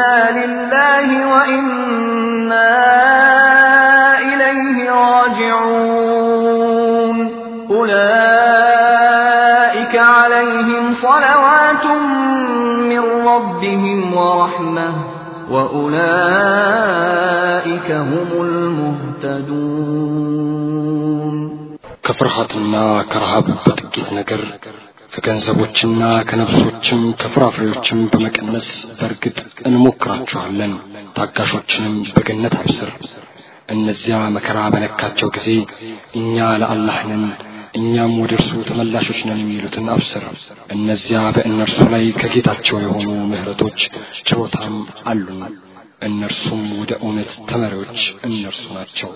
إنا لله وإنا إليه راجعون أولئك عليهم صلوات من ربهم ورحمة وأولئك هم المهتدون كفرحة ما كرهب بدكت ከገንዘቦችና ከነፍሶችም ከፍራፍሬዎችም በመቀነስ በእርግጥ እንሞክራችኋለን። ታጋሾችንም በገነት አብስር። እነዚያ መከራ በነካቸው ጊዜ እኛ ለአላህ ነን እኛም ወደ እርሱ ተመላሾች ነን የሚሉትን አብስር። እነዚያ በእነርሱ ላይ ከጌታቸው የሆኑ ምህረቶች ችሮታም አሉን። እነርሱም ወደ እውነት ተመሪዎች እነርሱ ናቸው።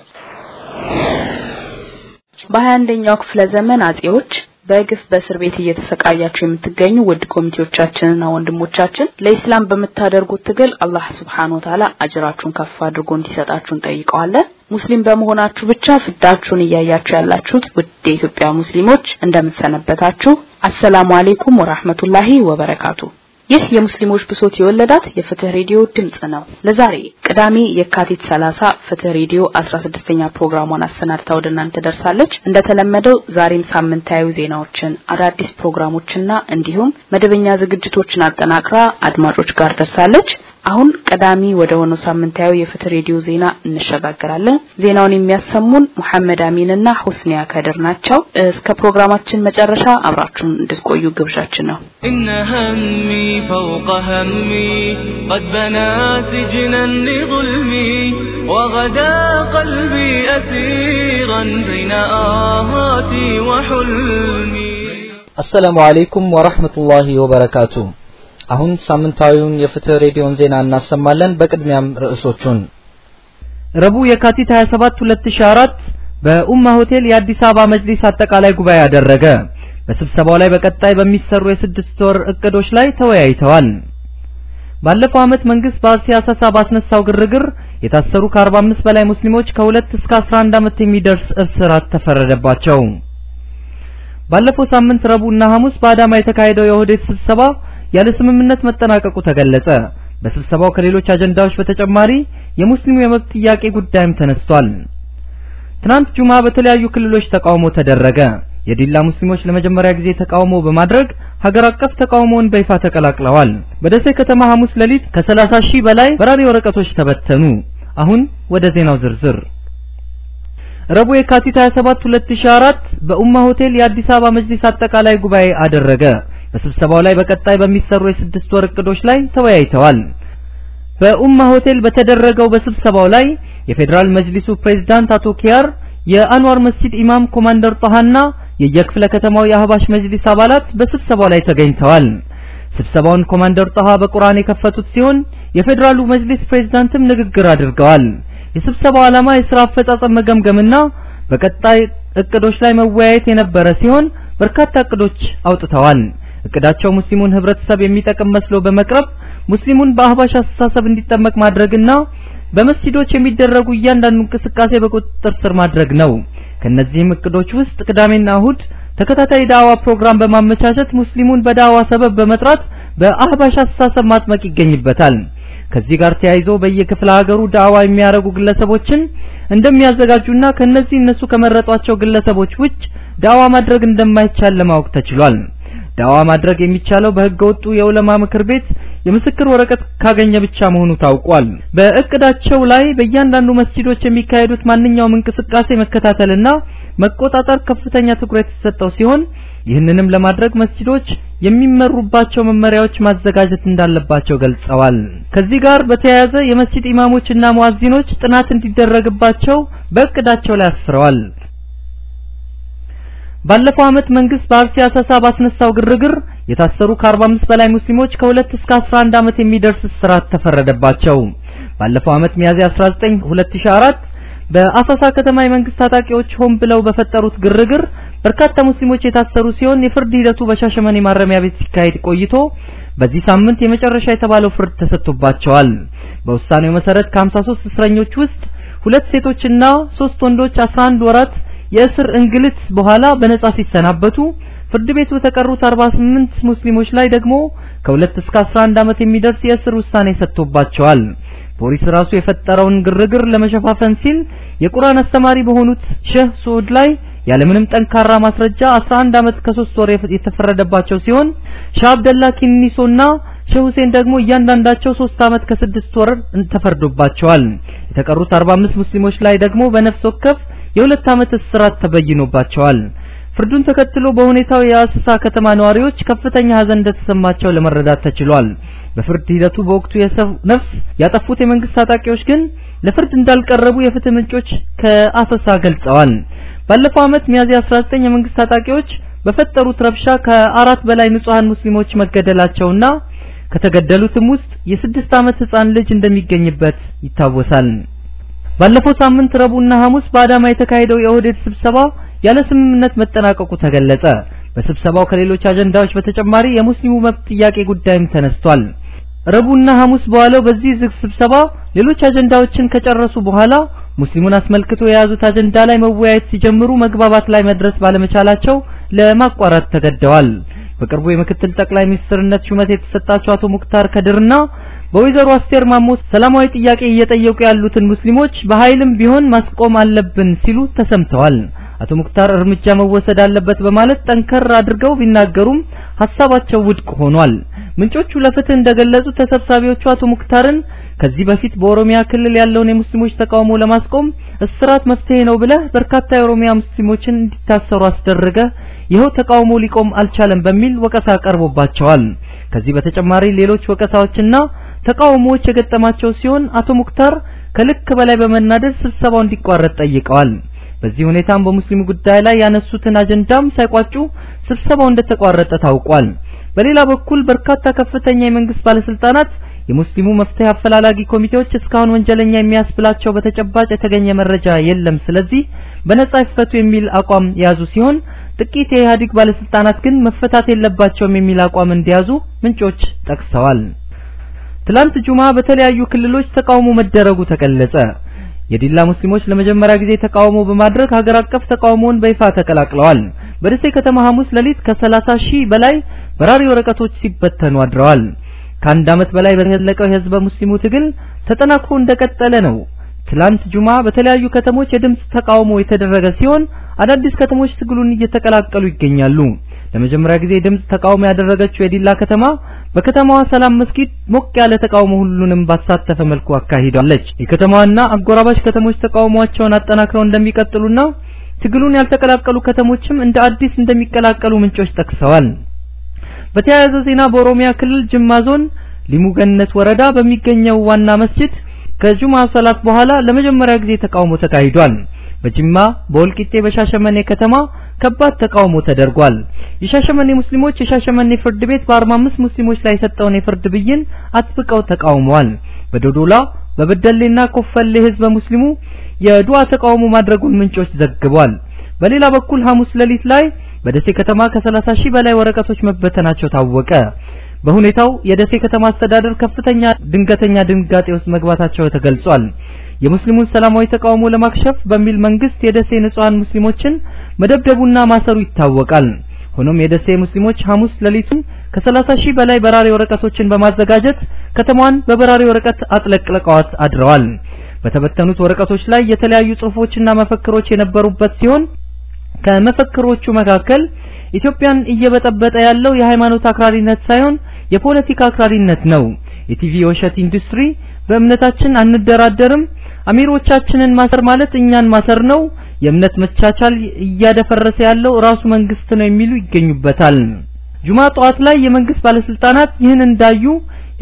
በሀያ አንደኛው ክፍለ ዘመን አጼዎች በግፍ በእስር ቤት እየተሰቃያችሁ የምትገኙ ውድ ኮሚቴዎቻችንና ወንድሞቻችን ለኢስላም በምታደርጉት ትግል አላህ Subhanahu Wa Ta'ala አጅራችሁን ከፍ አድርጎ እንዲሰጣችሁ እንጠይቀዋለን። ሙስሊም በመሆናችሁ ብቻ ፍዳችሁን እያያችሁ ያላችሁት ውድ የኢትዮጵያ ሙስሊሞች እንደምትሰነበታችሁ። አሰላሙ አሌይኩም ወራህመቱላሂ ወበረካቱ። ይህ የሙስሊሞች ብሶት የወለዳት የፍትህ ሬዲዮ ድምጽ ነው። ለዛሬ ቅዳሜ የካቲት 30 ፍትህ ሬዲዮ 16ኛ ፕሮግራሟን አሰናድታ ወደ እናንተ ደርሳለች። እንደተለመደው ዛሬም ሳምንታዊ ዜናዎችን፣ አዳዲስ ፕሮግራሞችና እንዲሁም መደበኛ ዝግጅቶችን አጠናቅራ አድማጮች ጋር ደርሳለች። አሁን ቀዳሚ ወደ ሆነው ሳምንታዊ የፍትህ ሬዲዮ ዜና እንሸጋግራለን። ዜናውን የሚያሰሙን ሙሐመድ አሚንና ሁስኒያ ከድር ናቸው። እስከ ፕሮግራማችን መጨረሻ አብራችሁን እንድትቆዩ ግብዣችን ነው። إن همي فوق همي قد بنى سجنا لظلمي وغدا قلبي أسيرا بين آهاتي وحلمي አሰላሙ አለይኩም ወራህመቱላሂ ወበረካቱ። አሁን ሳምንታዊውን የፍትህ ሬዲዮን ዜና እናሰማለን። በቅድሚያም ርዕሶቹን ረቡዕ የካቲት 27 2004 በኡማ ሆቴል የአዲስ አበባ መጅሊስ አጠቃላይ ጉባኤ አደረገ። በስብሰባው ላይ በቀጣይ በሚሰሩ የስድስት ወር እቅዶች ላይ ተወያይተዋል። ባለፈው ዓመት መንግስት በአርሲ ባስነሳው ግርግር የታሰሩ ከ45 በላይ ሙስሊሞች ከሁለት እስከ 11 ዓመት የሚደርስ እስራት ተፈረደባቸው። ባለፈው ሳምንት ረቡዕና ሐሙስ በአዳማ የተካሄደው የኦህዴድ ስብሰባ ያለ ስምምነት መጠናቀቁ ተገለጸ። በስብሰባው ከሌሎች አጀንዳዎች በተጨማሪ የሙስሊሙ የመብት ጥያቄ ጉዳይም ተነስቷል። ትናንት ጁማ በተለያዩ ክልሎች ተቃውሞ ተደረገ። የዲላ ሙስሊሞች ለመጀመሪያ ጊዜ ተቃውሞ በማድረግ ሀገር አቀፍ ተቃውሞውን በይፋ ተቀላቅለዋል። በደሴ ከተማ ሐሙስ ሌሊት ከ30 ሺህ በላይ በራሪ ወረቀቶች ተበተኑ። አሁን ወደ ዜናው ዝርዝር ረቡዕ የካቲት 27 2004 በኡማ ሆቴል የአዲስ አበባ መጅሊስ አጠቃላይ ጉባኤ አደረገ። በስብሰባው ላይ በቀጣይ በሚሰሩ የስድስት ወር እቅዶች ላይ ተወያይተዋል። በኡማ ሆቴል በተደረገው በስብሰባው ላይ የፌዴራል መጅሊሱ ፕሬዝዳንት አቶ ኪያር፣ የአንዋር መስጂድ ኢማም ኮማንደር ጣሃና የየክፍለ ከተማው የአህባሽ መጅሊስ አባላት በስብሰባው ላይ ተገኝተዋል። ስብሰባውን ኮማንደር ጣሃ በቁርአን የከፈቱት ሲሆን የፌዴራሉ መጅሊስ ፕሬዝዳንትም ንግግር አድርገዋል። የስብሰባው ዓላማ የሥራ አፈጻጸም መገምገምና በቀጣይ እቅዶች ላይ መወያየት የነበረ ሲሆን በርካታ እቅዶች አውጥተዋል። እቅዳቸው ሙስሊሙን ህብረተሰብ የሚጠቅም መስሎ በመቅረብ ሙስሊሙን በአህባሽ አስተሳሰብ እንዲጠመቅ ማድረግና በመስጂዶች የሚደረጉ እያንዳንዱ እንቅስቃሴ በቁጥጥር ስር ማድረግ ነው። ከነዚህም እቅዶች ውስጥ ቅዳሜና እሁድ ተከታታይ ዳዋ ፕሮግራም በማመቻቸት ሙስሊሙን በዳዋ ሰበብ በመጥራት በአህባሽ አስተሳሰብ ማጥመቅ ይገኝበታል። ከዚህ ጋር ተያይዞ በየክፍለ ሀገሩ ዳዋ የሚያደርጉ ግለሰቦችን እንደሚያዘጋጁና ከነዚህ እነሱ ከመረጧቸው ግለሰቦች ውጭ ዳዋ ማድረግ እንደማይቻል ለማወቅ ተችሏል። ዳዋ ማድረግ የሚቻለው በህገ ወጡ የዑለማ ምክር ቤት የምስክር ወረቀት ካገኘ ብቻ መሆኑ ታውቋል። በእቅዳቸው ላይ በእያንዳንዱ መስጂዶች የሚካሄዱት ማንኛውም እንቅስቃሴ መከታተልና መቆጣጠር ከፍተኛ ትኩረት የተሰጠው ሲሆን ይህንንም ለማድረግ መስጂዶች የሚመሩባቸው መመሪያዎች ማዘጋጀት እንዳለባቸው ገልጸዋል። ከዚህ ጋር በተያያዘ የመስጂድ ኢማሞችና ሙአዚኖች ጥናት እንዲደረግባቸው በእቅዳቸው ላይ አስፍረዋል። ባለፈው ዓመት መንግስት በአርሲ አሰሳ ባስነሳው ግርግር የታሰሩ ከ45 በላይ ሙስሊሞች ከ2 እስከ 11 ዓመት የሚደርስ እስራት ተፈረደባቸው። ባለፈው ዓመት ሚያዝያ 19 2004 በአሰሳ ከተማ የመንግስት ታጣቂዎች ሆን ብለው በፈጠሩት ግርግር በርካታ ሙስሊሞች የታሰሩ ሲሆን የፍርድ ሂደቱ በሻሸመኔ ማረሚያ ቤት ሲካሄድ ቆይቶ በዚህ ሳምንት የመጨረሻ የተባለው ፍርድ ተሰጥቶባቸዋል። በውሳኔው መሰረት ከ53 እስረኞች ውስጥ ሁለት ሴቶችና ሶስት ወንዶች 11 ወራት የእስር እንግልት በኋላ በነጻ ሲሰናበቱ ፍርድ ቤቱ የተቀሩት 48 ሙስሊሞች ላይ ደግሞ ከሁለት እስከ 11 ዓመት የሚደርስ የእስር ውሳኔ ሰጥቶባቸዋል። ፖሊስ ራሱ የፈጠረውን ግርግር ለመሸፋፈን ሲል የቁርአን አስተማሪ በሆኑት ሼህ ሱዑድ ላይ ያለምንም ጠንካራ ማስረጃ 11 ዓመት ከ3 ወር የተፈረደባቸው ሲሆን ሻህ አብደላ ኪኒሶና ሼህ ሁሴን ደግሞ እያንዳንዳቸው 3 ዓመት ከ6 ወር ተፈርዶባቸዋል። የተቀሩት 45 ሙስሊሞች ላይ ደግሞ በነፍስ ወከፍ የሁለት ዓመት እስራት ተበይኖባቸዋል። ፍርዱን ተከትሎ በሁኔታው የአሰሳ ከተማ ነዋሪዎች ከፍተኛ ሀዘን እንደተሰማቸው ለመረዳት ተችሏል። በፍርድ ሂደቱ በወቅቱ የሰው ነፍስ ያጠፉት የመንግስት ታጣቂዎች ግን ለፍርድ እንዳልቀረቡ የፍትህ ምንጮች ከአሰሳ ገልጸዋል። ባለፈው ዓመት ሚያዝያ 19 የመንግስት ታጣቂዎች በፈጠሩት ረብሻ ከአራት በላይ ንጹሃን ሙስሊሞች መገደላቸውና ከተገደሉትም ውስጥ የስድስት ዓመት ህፃን ልጅ እንደሚገኝበት ይታወሳል። ባለፈው ሳምንት ረቡዕና ሐሙስ በአዳማ የተካሄደው የኦህዴድ ስብሰባ ያለ ስምምነት መጠናቀቁ ተገለጸ። በስብሰባው ከሌሎች አጀንዳዎች በተጨማሪ የሙስሊሙ መብት ጥያቄ ጉዳይም ተነስቷል። ረቡዕና ሐሙስ በዋለው በዚህ ዝግ ስብሰባ ሌሎች አጀንዳዎችን ከጨረሱ በኋላ ሙስሊሙን አስመልክቶ የያዙት አጀንዳ ላይ መወያየት ሲጀምሩ መግባባት ላይ መድረስ ባለመቻላቸው ለማቋረጥ ተገደዋል። በቅርቡ የምክትል ጠቅላይ ሚኒስትርነት ሹመት የተሰጣቸው አቶ ሙክታር ከድርና በወይዘሮ አስቴር ማሞ ሰላማዊ ጥያቄ እየጠየቁ ያሉትን ሙስሊሞች በኃይልም ቢሆን ማስቆም አለብን ሲሉ ተሰምተዋል። አቶ ሙክታር እርምጃ መወሰድ አለበት በማለት ጠንከር አድርገው ቢናገሩም ሀሳባቸው ውድቅ ሆኗል። ምንጮቹ ለፍትህ እንደገለጹ ተሰብሳቢዎቹ አቶ ሙክታርን ከዚህ በፊት በኦሮሚያ ክልል ያለውን የሙስሊሞች ተቃውሞ ለማስቆም እስራት መፍትሄ ነው ብለህ በርካታ የኦሮሚያ ሙስሊሞችን እንዲታሰሩ አስደረገ፣ ይኸው ተቃውሞ ሊቆም አልቻለም በሚል ወቀሳ ቀርቦባቸዋል። ከዚህ በተጨማሪ ሌሎች ወቀሳዎችና ተቃውሞዎች የገጠማቸው ሲሆን አቶ ሙክታር ከልክ በላይ በመናደድ ስብሰባው እንዲቋረጥ ጠይቀዋል። በዚህ ሁኔታም በሙስሊሙ ጉዳይ ላይ ያነሱትን አጀንዳም ሳይቋጩ ስብሰባው እንደተቋረጠ ታውቋል። በሌላ በኩል በርካታ ከፍተኛ የመንግስት ባለስልጣናት የሙስሊሙ መፍትሄ አፈላላጊ ኮሚቴዎች እስካሁን ወንጀለኛ የሚያስብላቸው በተጨባጭ የተገኘ መረጃ የለም፣ ስለዚህ በነጻ ይፈቱ የሚል አቋም የያዙ ሲሆን ጥቂት የኢህአዴግ ባለስልጣናት ግን መፈታት የለባቸውም የሚል አቋም እንዲያዙ ምንጮች ጠቅሰዋል። ትላንት ጁማ በተለያዩ ክልሎች ተቃውሞ መደረጉ ተገለጸ። የዲላ ሙስሊሞች ለመጀመሪያ ጊዜ ተቃውሞ በማድረግ ሀገር አቀፍ ተቃውሞውን በይፋ ተቀላቅለዋል። በደሴ ከተማ ሐሙስ ሌሊት ከ30 ሺህ በላይ በራሪ ወረቀቶች ሲበተኑ አድረዋል። ከአንድ ዓመት በላይ በተለቀው የህዝበ ሙስሊሙ ትግል ተጠናክሮ እንደቀጠለ ነው። ትላንት ጁማ በተለያዩ ከተሞች የድምጽ ተቃውሞ የተደረገ ሲሆን አዳዲስ ከተሞች ትግሉን እየተቀላቀሉ ይገኛሉ። ለመጀመሪያ ጊዜ ድምጽ ተቃውሞ ያደረገችው የዲላ ከተማ በከተማዋ ሰላም መስጊድ ሞቅ ያለ ተቃውሞ ሁሉንም ባሳተፈ መልኩ አካሂዳለች። የከተማዋና አጎራባች ከተሞች ተቃውሟቸውን አጠናክረው እንደሚቀጥሉና ትግሉን ያልተቀላቀሉ ከተሞችም እንደ አዲስ እንደሚቀላቀሉ ምንጮች ጠቅሰዋል። በተያያዘ ዜና በኦሮሚያ ክልል ጅማ ዞን ሊሙ ገነት ወረዳ በሚገኘው ዋና መስጂድ ከጁማ ሰላት በኋላ ለመጀመሪያ ጊዜ ተቃውሞ ተካሂዷል። በጅማ በወልቂጤ በሻሸመኔ ከተማ ከባድ ተቃውሞ ተደርጓል። የሻሸመኔ ሙስሊሞች የሻሸመኔ ፍርድ ቤት በ45 ሙስሊሞች ላይ የሰጠውን የፍርድ ብይን አጥብቀው ተቃውመዋል። በዶዶላ በበደሌና ኮፈሌ ህዝበ ሙስሊሙ የዱዓ ተቃውሞ ማድረጉን ምንጮች ዘግበዋል። በሌላ በኩል ሐሙስ ሌሊት ላይ በደሴ ከተማ ከ30 ሺህ በላይ ወረቀቶች መበተናቸው ታወቀ። በሁኔታው የደሴ ከተማ አስተዳደር ከፍተኛ ድንገተኛ ድንጋጤ ውስጥ መግባታቸው ተገልጿል። የሙስሊሙን ሰላማዊ ተቃውሞ ለማክሸፍ በሚል መንግስት የደሴ ንጹሃን ሙስሊሞችን መደብደቡና ማሰሩ ይታወቃል። ሆኖም የደሴ ሙስሊሞች ሐሙስ ሌሊቱን ከ30 ሺህ በላይ በራሪ ወረቀቶችን በማዘጋጀት ከተማዋን በበራሪ ወረቀት አጥለቅልቀዋት አድረዋል። በተበተኑት ወረቀቶች ላይ የተለያዩ ጽሑፎችና መፈክሮች የነበሩበት ሲሆን ከመፈክሮቹ መካከል ኢትዮጵያን እየበጠበጠ ያለው የሃይማኖት አክራሪነት ሳይሆን የፖለቲካ አክራሪነት ነው። የቲቪ የውሸት ኢንዱስትሪ በእምነታችን አንደራደርም፣ አሚሮቻችንን ማሰር ማለት እኛን ማሰር ነው፣ የእምነት መቻቻል እያደፈረሰ ያለው ራሱ መንግስት ነው የሚሉ ይገኙበታል። ጁማ ጠዋት ላይ የመንግስት ባለስልጣናት ይህን እንዳዩ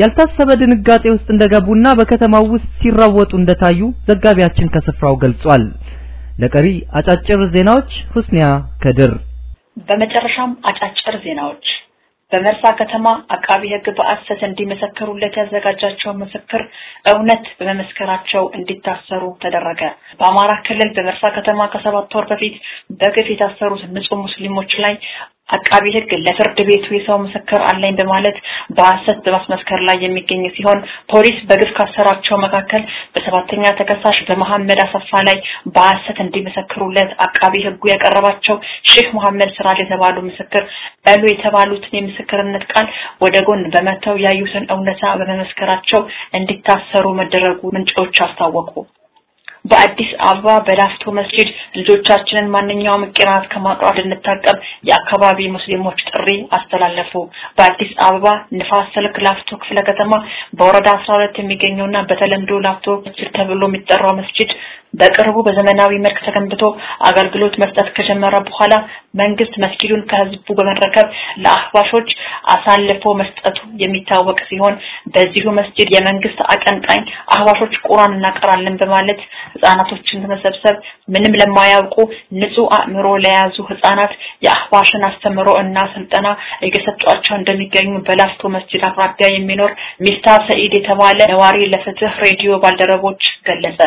ያልታሰበ ድንጋጤ ውስጥ እንደገቡና በከተማው ውስጥ ሲራወጡ እንደታዩ ዘጋቢያችን ከስፍራው ገልጿል። ለቀሪ አጫጭር ዜናዎች ሁስኒያ ከድር። በመጨረሻም አጫጭር ዜናዎች በመርሳ ከተማ አቃቢ ሕግ በአሰት እንዲመሰክሩለት ያዘጋጃቸው ምስክር እውነት በመመስከራቸው እንዲታሰሩ ተደረገ። በአማራ ክልል በመርሳ ከተማ ከሰባት ወር በፊት በግፍ የታሰሩት ንጹህ ሙስሊሞች ላይ አቃቢ ሕግ ለፍርድ ቤቱ የሰው ምስክር አለኝ በማለት በሐሰት በማስመስከር ላይ የሚገኝ ሲሆን ፖሊስ በግፍ ካሰራቸው መካከል በሰባተኛ ተከሳሽ በመሐመድ አሰፋ ላይ በሐሰት እንዲመሰክሩለት አቃቢ ሕጉ ያቀረባቸው ሼህ መሐመድ ስራጅ የተባሉ ምስክር በሉ የተባሉትን የምስክርነት ቃል ወደ ጎን በመተው ያዩትን እውነታ በመመስከራቸው እንዲታሰሩ መደረጉ ምንጮች አስታወቁ። በአዲስ አበባ በላፍቶ መስጂድ ልጆቻችንን ማንኛውም ቅራት ከማቅረብ እንድንታቀብ የአካባቢ ሙስሊሞች ጥሪ አስተላለፉ። በአዲስ አበባ ንፋስ ስልክ ላፍቶ ክፍለ ከተማ በወረዳ 12 የሚገኘውና በተለምዶ ላፍቶ ተብሎ የሚጠራው መስጂድ በቅርቡ በዘመናዊ መልክ ተገንብቶ አገልግሎት መስጠት ከጀመረ በኋላ መንግስት መስጊዱን ከህዝቡ በመረከብ ለአህባሾች አሳልፎ መስጠቱ የሚታወቅ ሲሆን በዚሁ መስጂድ የመንግስት አቀንቃኝ አህባሾች ቁርአን እናቀራለን በማለት ህፃናቶችን በመሰብሰብ ምንም ለማያውቁ ንጹህ አእምሮ ለያዙ ህፃናት የአህባሽን አስተምሮ እና ስልጠና እየሰጧቸው እንደሚገኙ በላፍቶ መስጂድ አቅራቢያ የሚኖር ሚፍታ ሰኢድ የተባለ ነዋሪ ለፍትህ ሬዲዮ ባልደረቦች ገለጸ።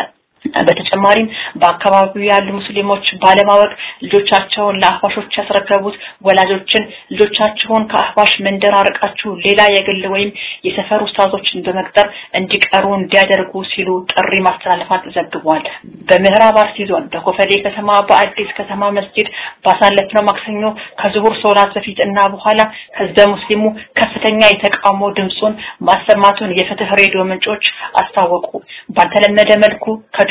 በተጨማሪም በአካባቢው ያሉ ሙስሊሞች ባለማወቅ ልጆቻቸውን ለአህባሾች ያስረከቡት ወላጆችን ልጆቻቸውን ከአህባሽ መንደር አርቃችሁ ሌላ የግል ወይም የሰፈር ኡስታዞችን በመቅጠር እንዲቀሩ እንዲያደርጉ ሲሉ ጥሪ ማስተላለፋት ዘግቧል። በምዕራብ አርሲ ዞን በኮፈሌ ከተማ በአዲስ ከተማ መስጂድ ባሳለፍነው ማክሰኞ ከዙሁር ሶላት በፊት እና በኋላ ህዝበ ሙስሊሙ ከፍተኛ የተቃውሞ ድምፁን ማሰማቱን የፍትህ ሬዲዮ ምንጮች አስታወቁ። ባልተለመደ መልኩ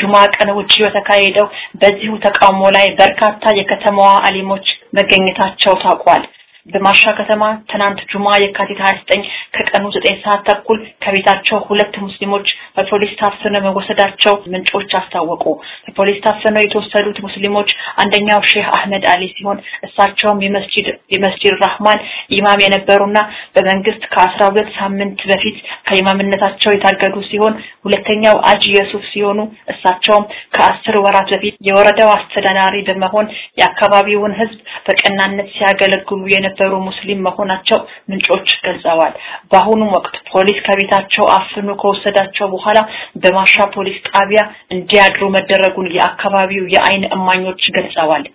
ከጁማ ቀን ውጪ በተካሄደው በዚሁ ተቃውሞ ላይ በርካታ የከተማዋ አሊሞች መገኘታቸው ታውቋል። በማሻ ከተማ ትናንት ጁማ የካቲት 29 ከቀኑ 9 ሰዓት ተኩል ከቤታቸው ሁለት ሙስሊሞች በፖሊስ ታፍነው መወሰዳቸው ምንጮች አስታወቁ። በፖሊስ ታፍነው የተወሰዱት ሙስሊሞች አንደኛው ሼህ አህመድ አሊ ሲሆን እሳቸውም የመስጂድ የመስጂድ ራህማን ኢማም የነበሩና በመንግስት ከ12 ሳምንት በፊት ከኢማምነታቸው የታገዱ ሲሆን ሁለተኛው አጂ የሱፍ ሲሆኑ እሳቸውም ከአስር ወራት በፊት የወረዳው አስተዳዳሪ በመሆን የአካባቢውን ህዝብ በቀናነት ሲያገለግሉ የነበሩ ሙስሊም መሆናቸው ምንጮች ገልጸዋል። በአሁኑ ወቅት ፖሊስ ከቤታቸው አፍኖ ከወሰዳቸው በኋላ በማሻ ፖሊስ ጣቢያ እንዲያድሩ መደረጉን የአካባቢው የአይን እማኞች ገልጸዋል።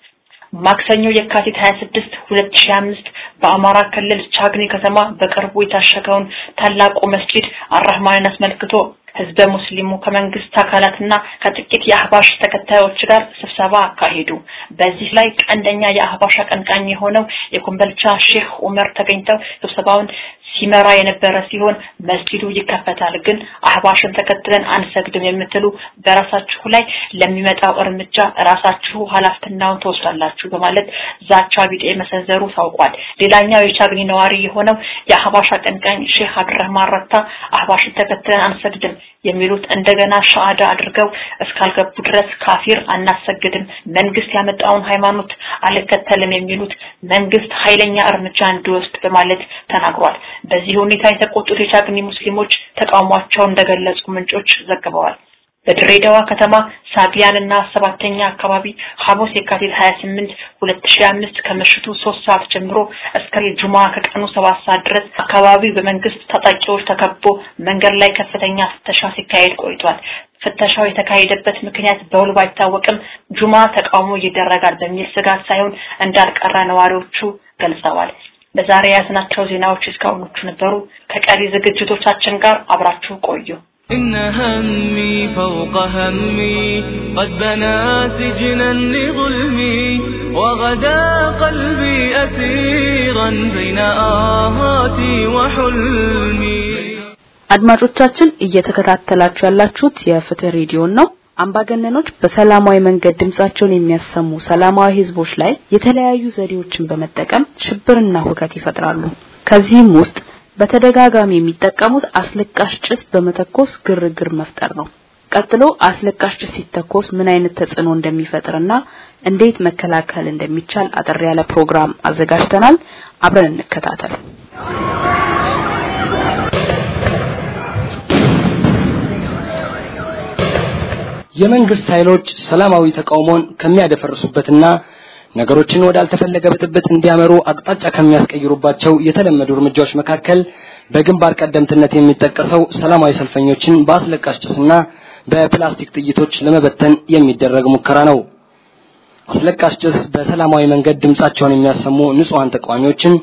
ማክሰኞ የካቲት 26 2005 በአማራ ክልል ቻግኒ ከተማ በቅርቡ የታሸገውን ታላቁ መስጂድ አራህማንን አስመልክቶ ህዝበ ሙስሊሙ ከመንግስት አካላትና ከጥቂት የአህባሽ ተከታዮች ጋር ስብሰባ አካሄዱ። በዚህ ላይ ቀንደኛ የአህባሽ አቀንቃኝ የሆነው የኮምበልቻ ሼህ ኡመር ተገኝተው ስብሰባውን ሲመራ የነበረ ሲሆን መስጂዱ ይከፈታል፣ ግን አህባሽን ተከትለን አንሰግድም የምትሉ በራሳችሁ ላይ ለሚመጣው እርምጃ ራሳችሁ ኃላፊነቱን ትወስዳላችሁ በማለት ዛቻ ቢጤ መሰንዘሩ ታውቋል። ሌላኛው የቻግኒ ነዋሪ የሆነው የአህባሽ አቀንቃኝ ሼህ አብዱራህማን ረታ አህባሽን ተከትለን አንሰግድም የሚሉት እንደገና ሻሃዳ አድርገው እስካልገቡ ድረስ ካፊር አናሰግድም፣ መንግስት ያመጣውን ሃይማኖት አልከተልም የሚሉት መንግስት ኃይለኛ እርምጃ እንዲወስድ በማለት ተናግሯል። በዚህ ሁኔታ የተቆጡት የቻግኒ ሙስሊሞች ተቃውሟቸውን እንደገለጹ ምንጮች ዘግበዋል። በድሬዳዋ ከተማ ሳቢያን እና ሰባተኛ አካባቢ ሐሙስ የካቲት 28 2005 ከምሽቱ 3 ሰዓት ጀምሮ እስከ ጁማ ከቀኑ 7 ሰዓት ድረስ አካባቢው በመንግስት ታጣቂዎች ተከቦ መንገድ ላይ ከፍተኛ ፍተሻ ሲካሄድ ቆይቷል። ፍተሻው የተካሄደበት ምክንያት በውል ባይታወቅም ጁማ ተቃውሞ ይደረጋል በሚል ስጋት ሳይሆን እንዳልቀረ ነዋሪዎቹ ገልጸዋል። ለዛሬ ያዝናቸው ዜናዎች እስካሁኖቹ ነበሩ። ከቀሪ ዝግጅቶቻችን ጋር አብራችሁ ቆዩ። إن همي فوق همي قد بنى سجنا لظلمي وغدا قلبي أسيرا بين آهاتي وحلمي አድማጮቻችን እየተከታተላችሁ ያላችሁት የፍትህ ሬዲዮን ነው። አምባገነኖች በሰላማዊ መንገድ ድምጻቸውን የሚያሰሙ ሰላማዊ ህዝቦች ላይ የተለያዩ ዘዴዎችን በመጠቀም ሽብርና ሁከት ይፈጥራሉ። ከዚህም ውስጥ በተደጋጋሚ የሚጠቀሙት አስለቃሽ ጭስ በመተኮስ ግርግር መፍጠር ነው። ቀጥሎ አስለቃሽ ጭስ ሲተኮስ ምን አይነት ተጽዕኖ እንደሚፈጥርና እንዴት መከላከል እንደሚቻል አጠር ያለ ፕሮግራም አዘጋጅተናል። አብረን እንከታተል። የመንግስት ኃይሎች ሰላማዊ ተቃውሞን ከሚያደፈርሱበትና ነገሮችን ወዳልተፈለገ ብጥብጥ እንዲያመሩ አቅጣጫ ከሚያስቀይሩባቸው የተለመዱ እርምጃዎች መካከል በግንባር ቀደምትነት የሚጠቀሰው ሰላማዊ ሰልፈኞችን በአስለቃሽ ጭስና በፕላስቲክ ጥይቶች ለመበተን የሚደረግ ሙከራ ነው። አስለቃሽ ጭስ በሰላማዊ መንገድ ድምጻቸውን የሚያሰሙ ንጹሃን ተቃዋሚዎችን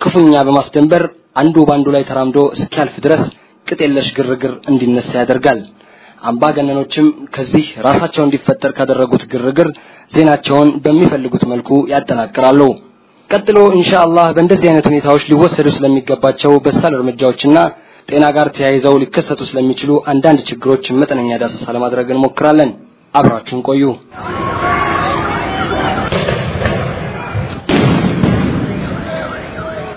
ክፉኛ በማስደንበር አንዱ ባንዱ ላይ ተራምዶ እስኪያልፍ ድረስ ቅጥ የለሽ ግርግር እንዲነሳ ያደርጋል። አምባገነኖችም ከዚህ ራሳቸው እንዲፈጠር ካደረጉት ግርግር ዜናቸውን በሚፈልጉት መልኩ ያጠናቅራሉ። ቀጥሎ ኢንሻአላህ በእንደዚህ አይነት ሁኔታዎች ሊወሰዱ ስለሚገባቸው በሳል እርምጃዎችና ጤና ጋር ተያይዘው ሊከሰቱ ስለሚችሉ አንዳንድ ችግሮች መጠነኛ ዳሰሳ ለማድረግ እንሞክራለን። አብራችሁን ቆዩ።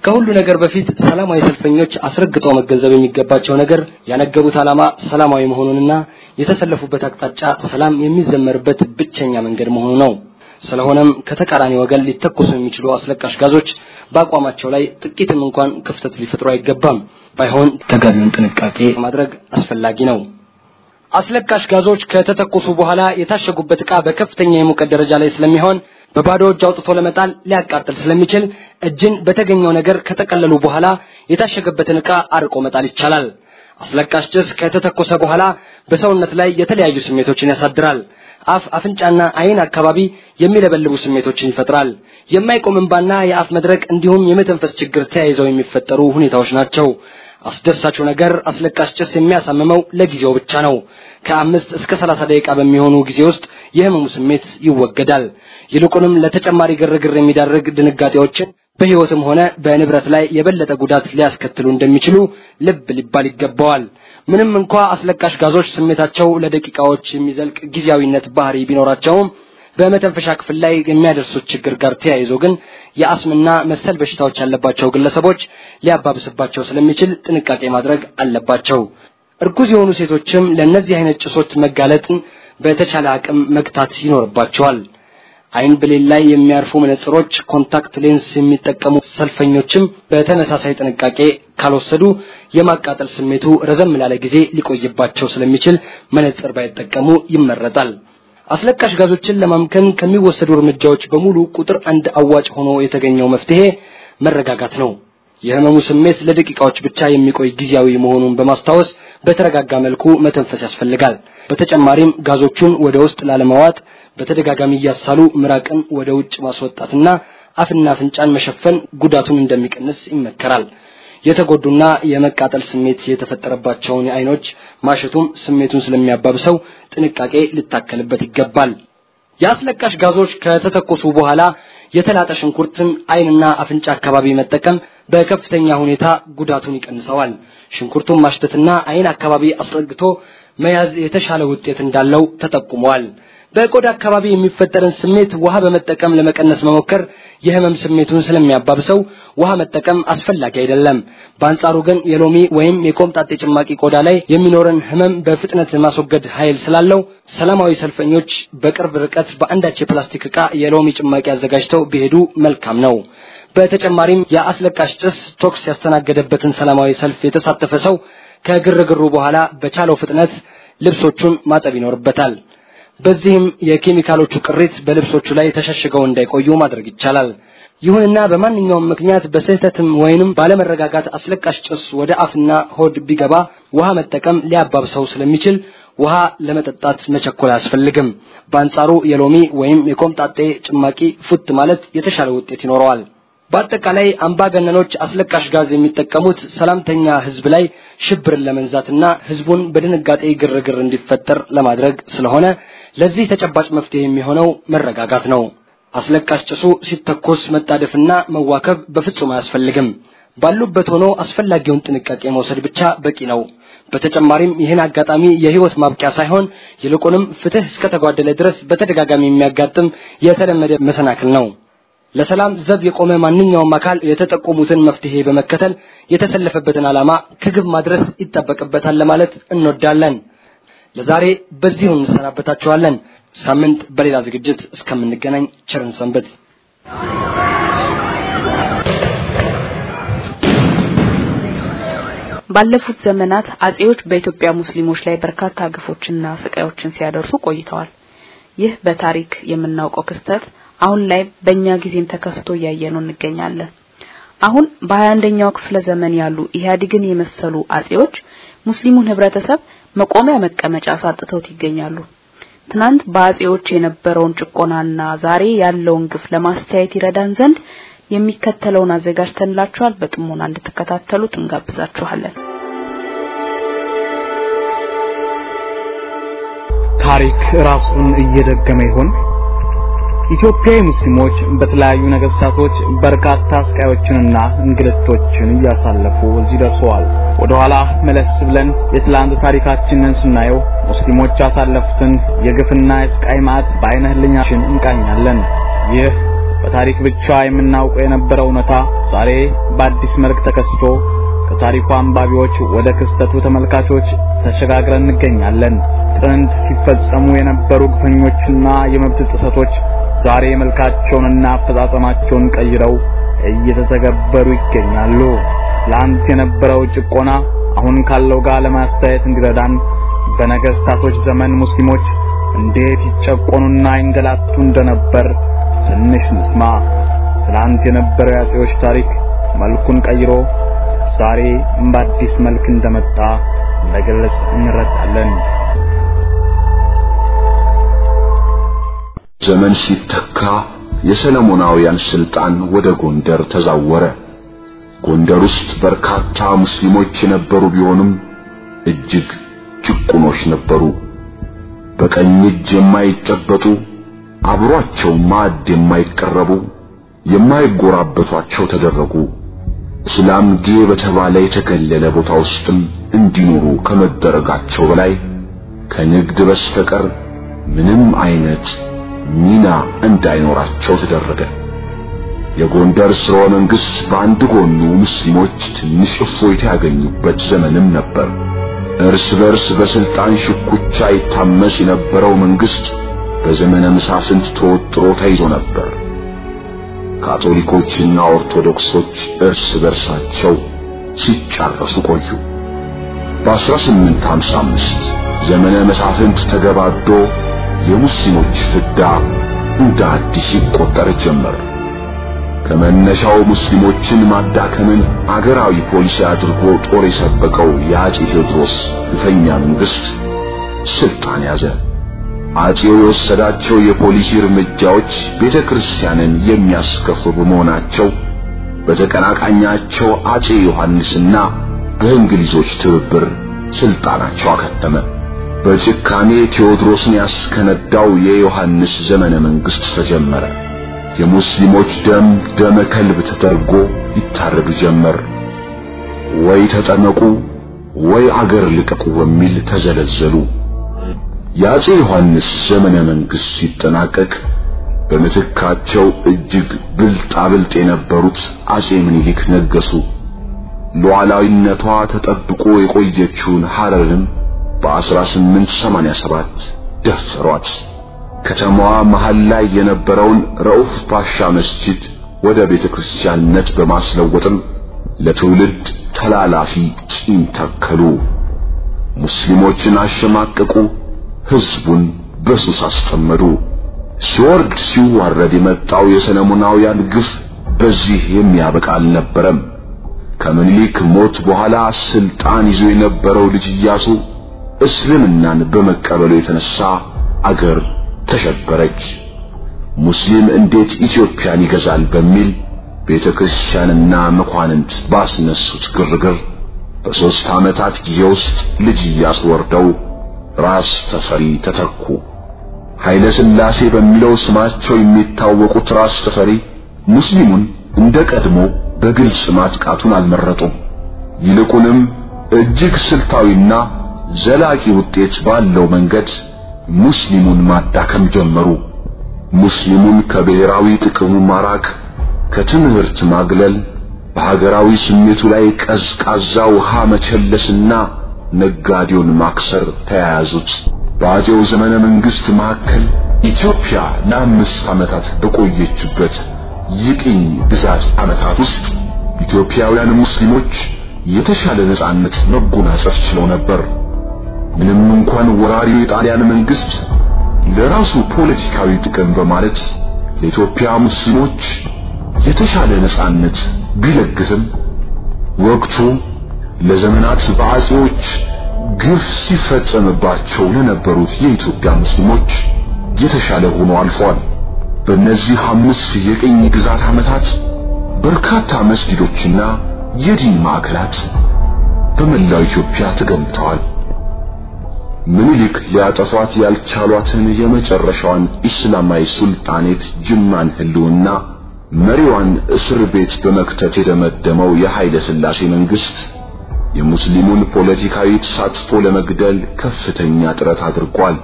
ከሁሉ ነገር በፊት ሰላማዊ ሰልፈኞች አስረግጠው መገንዘብ የሚገባቸው ነገር ያነገቡት ዓላማ ሰላማዊ መሆኑንና የተሰለፉበት አቅጣጫ ሰላም የሚዘመርበት ብቸኛ መንገድ መሆኑ ነው። ስለሆነም ከተቃራኒ ወገን ሊተኮሱ የሚችሉ አስለቃሽ ጋዞች በአቋማቸው ላይ ጥቂትም እንኳን ክፍተት ሊፈጥሩ አይገባም። ባይሆን ተገቢውን ጥንቃቄ ማድረግ አስፈላጊ ነው። አስለቃሽ ጋዞች ከተተኮሱ በኋላ የታሸጉበት ዕቃ በከፍተኛ የሙቀት ደረጃ ላይ ስለሚሆን በባዶ እጅ አውጥቶ ለመጣል ሊያቃጥል ስለሚችል እጅን በተገኘው ነገር ከጠቀለሉ በኋላ የታሸገበትን ዕቃ አርቆ መጣል ይቻላል። አስለቃሽ ጭስ ከተተኮሰ በኋላ በሰውነት ላይ የተለያዩ ስሜቶችን ያሳድራል። አፍ፣ አፍንጫና አይን አካባቢ የሚለበልቡ ስሜቶችን ይፈጥራል። የማይቆም እንባና የአፍ መድረቅ እንዲሁም የመተንፈስ ችግር ተያይዘው የሚፈጠሩ ሁኔታዎች ናቸው። አስደሳቹ ነገር አስለቃሽ ጭስ የሚያሳምመው ለጊዜው ብቻ ነው። ከአምስት እስከ ሰላሳ ደቂቃ በሚሆኑ ጊዜ ውስጥ የህመሙ ስሜት ይወገዳል። ይልቁንም ለተጨማሪ ግርግር የሚዳርግ ድንጋጤዎችን በህይወትም ሆነ በንብረት ላይ የበለጠ ጉዳት ሊያስከትሉ እንደሚችሉ ልብ ሊባል ይገባዋል። ምንም እንኳ አስለቃሽ ጋዞች ስሜታቸው ለደቂቃዎች የሚዘልቅ ጊዜያዊነት ባህሪ ቢኖራቸውም በመተንፈሻ ክፍል ላይ የሚያደርሱት ችግር ጋር ተያይዞ ግን የአስምና መሰል በሽታዎች ያለባቸው ግለሰቦች ሊያባብስባቸው ስለሚችል ጥንቃቄ ማድረግ አለባቸው። እርጉዝ የሆኑ ሴቶችም ለእነዚህ አይነት ጭሶች መጋለጥን በተቻለ አቅም መግታት ይኖርባቸዋል። አይን ብሌን ላይ የሚያርፉ መነጽሮች፣ contact lens የሚጠቀሙ ሰልፈኞችም በተመሳሳይ ጥንቃቄ ካልወሰዱ የማቃጠል ስሜቱ ረዘም ላለ ጊዜ ሊቆይባቸው ስለሚችል መነጽር ባይጠቀሙ ይመረጣል። አስለቃሽ ጋዞችን ለማምከን ከሚወሰዱ እርምጃዎች በሙሉ ቁጥር አንድ አዋጭ ሆኖ የተገኘው መፍትሄ መረጋጋት ነው። የህመሙ ስሜት ለደቂቃዎች ብቻ የሚቆይ ጊዜያዊ መሆኑን በማስታወስ በተረጋጋ መልኩ መተንፈስ ያስፈልጋል። በተጨማሪም ጋዞቹን ወደ ውስጥ ላለማዋጥ በተደጋጋሚ እያሳሉ ምራቅን ወደ ውጭ ማስወጣትና አፍና አፍንጫን መሸፈን ጉዳቱን እንደሚቀንስ ይመከራል። የተጎዱና የመቃጠል ስሜት የተፈጠረባቸውን አይኖች ማሸቱም ስሜቱን ስለሚያባብሰው ጥንቃቄ ሊታከልበት ይገባል። የአስለቃሽ ጋዞች ከተተኮሱ በኋላ የተላጠ ሽንኩርትን አይንና አፍንጫ አካባቢ መጠቀም በከፍተኛ ሁኔታ ጉዳቱን ይቀንሰዋል። ሽንኩርቱን ማሽተትና አይን አካባቢ አስጠግቶ መያዝ የተሻለ ውጤት እንዳለው ተጠቁመዋል። በቆዳ አካባቢ የሚፈጠርን ስሜት ውሃ በመጠቀም ለመቀነስ መሞከር የህመም ስሜቱን ስለሚያባብሰው ውሃ መጠቀም አስፈላጊ አይደለም። በአንጻሩ ግን የሎሚ ወይም የቆምጣጤ ጭማቂ ቆዳ ላይ የሚኖርን ህመም በፍጥነት ማስወገድ ኃይል ስላለው ሰላማዊ ሰልፈኞች በቅርብ ርቀት በአንዳች የፕላስቲክ ዕቃ የሎሚ ጭማቂ አዘጋጅተው ቢሄዱ መልካም ነው። በተጨማሪም የአስለቃሽ ጭስ ቶክስ ያስተናገደበትን ሰላማዊ ሰልፍ የተሳተፈ ሰው ከግርግሩ በኋላ በቻለው ፍጥነት ልብሶቹን ማጠብ ይኖርበታል። በዚህም የኬሚካሎቹ ቅሪት በልብሶቹ ላይ ተሸሽገው እንዳይቆዩ ማድረግ ይቻላል። ይሁንና በማንኛውም ምክንያት በስህተትም ወይንም ባለመረጋጋት አስለቃሽ ጭስ ወደ አፍና ሆድ ቢገባ ውሃ መጠቀም ሊያባብሰው ስለሚችል ውሃ ለመጠጣት መቸኮል አያስፈልግም። በአንጻሩ የሎሚ ወይም የኮምጣጤ ጭማቂ ፉት ማለት የተሻለ ውጤት ይኖረዋል። በአጠቃላይ አምባገነኖች አስለቃሽ ጋዝ የሚጠቀሙት ሰላምተኛ ህዝብ ላይ ሽብርን ለመንዛትና ህዝቡን በድንጋጤ ግርግር እንዲፈጠር ለማድረግ ስለሆነ ለዚህ ተጨባጭ መፍትሄ የሚሆነው መረጋጋት ነው። አስለቃሽ ጭሱ ሲተኮስ መጣደፍና መዋከብ በፍጹም አያስፈልግም። ባሉበት ሆኖ አስፈላጊውን ጥንቃቄ መውሰድ ብቻ በቂ ነው። በተጨማሪም ይህን አጋጣሚ የህይወት ማብቂያ ሳይሆን ይልቁንም ፍትህ እስከተጓደለ ድረስ በተደጋጋሚ የሚያጋጥም የተለመደ መሰናክል ነው። ለሰላም ዘብ የቆመ ማንኛውም አካል የተጠቆሙትን መፍትሄ በመከተል የተሰለፈበትን ዓላማ ከግብ ማድረስ ይጠበቅበታል ለማለት እንወዳለን። ለዛሬ በዚሁ እንሰናበታችኋለን። ሳምንት በሌላ ዝግጅት እስከምንገናኝ ቸርን ሰንበት። ባለፉት ዘመናት አጼዎች በኢትዮጵያ ሙስሊሞች ላይ በርካታ ግፎችና ስቃዮችን ሲያደርሱ ቆይተዋል። ይህ በታሪክ የምናውቀው ክስተት አሁን ላይ በእኛ ጊዜም ተከስቶ እያየነው እንገኛለን። አሁን በ21ኛው ክፍለ ዘመን ያሉ ኢህአዴግን የመሰሉ አጼዎች ሙስሊሙን ህብረተሰብ መቆሚያ መቀመጫ አሳጥተውት ይገኛሉ። ትናንት በአጼዎች የነበረውን ጭቆናና ዛሬ ያለውን ግፍ ለማስተያየት ይረዳን ዘንድ የሚከተለውን አዘጋጅተንላችኋል። በጥሞና እንድትከታተሉት እንጋብዛችኋለን። ታሪክ ራሱን እየደገመ ይሆን? ኢትዮጵያዊ ሙስሊሞች በተለያዩ ነገስታቶች በርካታ ስቃዮችንና እንግልቶችን እያሳለፉ እዚህ ደርሰዋል። ወደ ኋላ መለስ ብለን የትላንት ታሪካችንን ስናየው ሙስሊሞች ያሳለፉትን የግፍና የስቃይ መዓት በአይነ ህልኛችን እንቃኛለን። ይህ በታሪክ ብቻ የምናውቀው የነበረው እውነታ ዛሬ በአዲስ መልክ ተከስቶ ከታሪኩ አንባቢዎች ወደ ክስተቱ ተመልካቾች ተሸጋግረን እንገኛለን። ጥንት ሲፈጸሙ የነበሩ ግፈኞችና የመብት ጥሰቶች ዛሬ መልካቸውንና አፈጻጸማቸውን ቀይረው እየተተገበሩ ይገኛሉ። ትላንት የነበረው ጭቆና አሁን ካለው ጋር ለማስተያየት እንዲረዳን በነገስታቶች ዘመን ሙስሊሞች እንዴት ይጨቆኑና ይንገላቱ እንደነበር ትንሽ ንስማ። ትላንት የነበረው የአጼዎች ታሪክ መልኩን ቀይሮ ዛሬ በአዲስ መልክ እንደመጣ በግልጽ እንረዳለን። ዘመን ሲተካ የሰለሞናውያን ስልጣን ወደ ጎንደር ተዛወረ። ጎንደር ውስጥ በርካታ ሙስሊሞች የነበሩ ቢሆንም እጅግ ጭቁኖች ነበሩ። በቀኝ እጅ የማይጨበጡ አብሯቸው ማዕድ የማይቀረቡ የማይጎራበቷቸው ተደረጉ። እስላም ጌ በተባለ የተከለለ ቦታ ውስጥም እንዲኖሩ ከመደረጋቸው በላይ ከንግድ በስተቀር ምንም አይነት ሚና እንዳይኖራቸው ተደረገ። የጎንደር ስርወ መንግስት በአንድ ጎኑ ሙስሊሞች ትንሽ እፎይታ ያገኙበት ዘመንም ነበር። እርስ በርስ በስልጣን ሽኩቻ ይታመስ የነበረው መንግስት በዘመነ መሳፍንት ተወጥሮ ተይዞ ነበር። ካቶሊኮችና ኦርቶዶክሶች እርስ በርሳቸው ሲጫረሱ ቆዩ። በ1855 ዘመነ መሳፍንት ተገባዶ የሙስሊሞች ፍዳ እንደ አዲስ ይቆጠር ጀመር። ከመነሻው ሙስሊሞችን ማዳከምን አገራዊ ፖሊሲ አድርጎ ጦር የሰበቀው የአፄ ቴዎድሮስ ግፈኛ መንግስት ስልጣን ያዘ። አፄው የወሰዳቸው የፖሊሲ እርምጃዎች ቤተ ክርስቲያንን የሚያስከፍሩ በመሆናቸው በተቀናቃኛቸው አፄ ዮሐንስና በእንግሊዞች ትብብር ስልጣናቸው አከተመ። በጭካኔ ቴዎድሮስን ያስከነዳው የዮሐንስ ዘመነ መንግስት ተጀመረ። የሙስሊሞች ደም ደመ ከልብ ተደርጎ ይታረዱ ጀመር። ወይ ተጠመቁ ወይ አገር ልቀቁ በሚል ተዘለዘሉ። የአፄ ዮሐንስ ዘመነ መንግስት ሲጠናቀቅ በምትካቸው እጅግ ብልጣብልጥ የነበሩት አፄ ምኒልክ ነገሱ። ሉዓላዊነቷ ተጠብቆ የቆየችውን ሐረርን በ1887 ደፈሯት። ከተማዋ መሃል ላይ የነበረውን ረኡፍ ፓሻ መስጂድ ወደ ቤተ ክርስቲያንነት በማስለወጥም ለትውልድ ተላላፊ ቂም ተከሉ። ሙስሊሞችን አሸማቀቁ፣ ህዝቡን በሱስ አስጠመዱ። ሲወርድ ሲዋረድ የመጣው የሰለሞናውያን ግፍ በዚህ የሚያበቃ አልነበረም። ከምኒልክ ሞት በኋላ ስልጣን ይዞ የነበረው ልጅ ኢያሱ እስልምናን በመቀበሉ የተነሳ አገር ተሸበረች። ሙስሊም እንዴት ኢትዮጵያን ይገዛል በሚል ቤተ ክርስቲያንና መኳንንት ባስነሱት ግርግር በሦስት ዓመታት ጊዜ ውስጥ ልጅ ኢያሱ ወርደው ራስ ተፈሪ ተተኩ። ኃይለ ሥላሴ በሚለው ስማቸው የሚታወቁት ራስ ተፈሪ ሙስሊሙን እንደ ቀድሞ በግልጽ ማጥቃቱን አልመረጡም። ይልቁንም እጅግ ስልታዊና ዘላቂ ውጤት ባለው መንገድ ሙስሊሙን ማዳከም ጀመሩ። ሙስሊሙን ከብሔራዊ ጥቅሙ ማራቅ፣ ከትምህርት ማግለል፣ በሀገራዊ ስሜቱ ላይ ቀዝቃዛ ውሃ መቸለስና ነጋዴውን ማክሰር ተያያዙት። በአፄው ዘመነ መንግስት መካከል ኢትዮጵያ ለአምስት ዓመታት በቆየችበት የቅኝ ግዛት ዓመታት ውስጥ ኢትዮጵያውያን ሙስሊሞች የተሻለ ነጻነት መጎናጸፍ ችለው ነበር። ምንም እንኳን ወራሪው የጣሊያን መንግስት ለራሱ ፖለቲካዊ ጥቅም በማለት ለኢትዮጵያ ሙስሊሞች የተሻለ ነጻነት ቢለግስም ወቅቱ ለዘመናት በአጼዎች ግፍ ሲፈጸምባቸው ለነበሩት የኢትዮጵያ ሙስሊሞች የተሻለ ሆኖ አልፏል። በእነዚህ አምስት የቅኝ ግዛት ዓመታት በርካታ መስጊዶችና የዲን ማዕከላት በመላው ኢትዮጵያ ተገንብተዋል። ምኒልክ ሊያጠፏት ያልቻሏትን የመጨረሻዋን ኢስላማዊ ሱልጣኔት ጅማን ህልውና መሪዋን እስር ቤት በመክተት የደመደመው የኃይለ ሥላሴ መንግስት የሙስሊሙን ፖለቲካዊ ተሳትፎ ለመግደል ከፍተኛ ጥረት አድርጓል።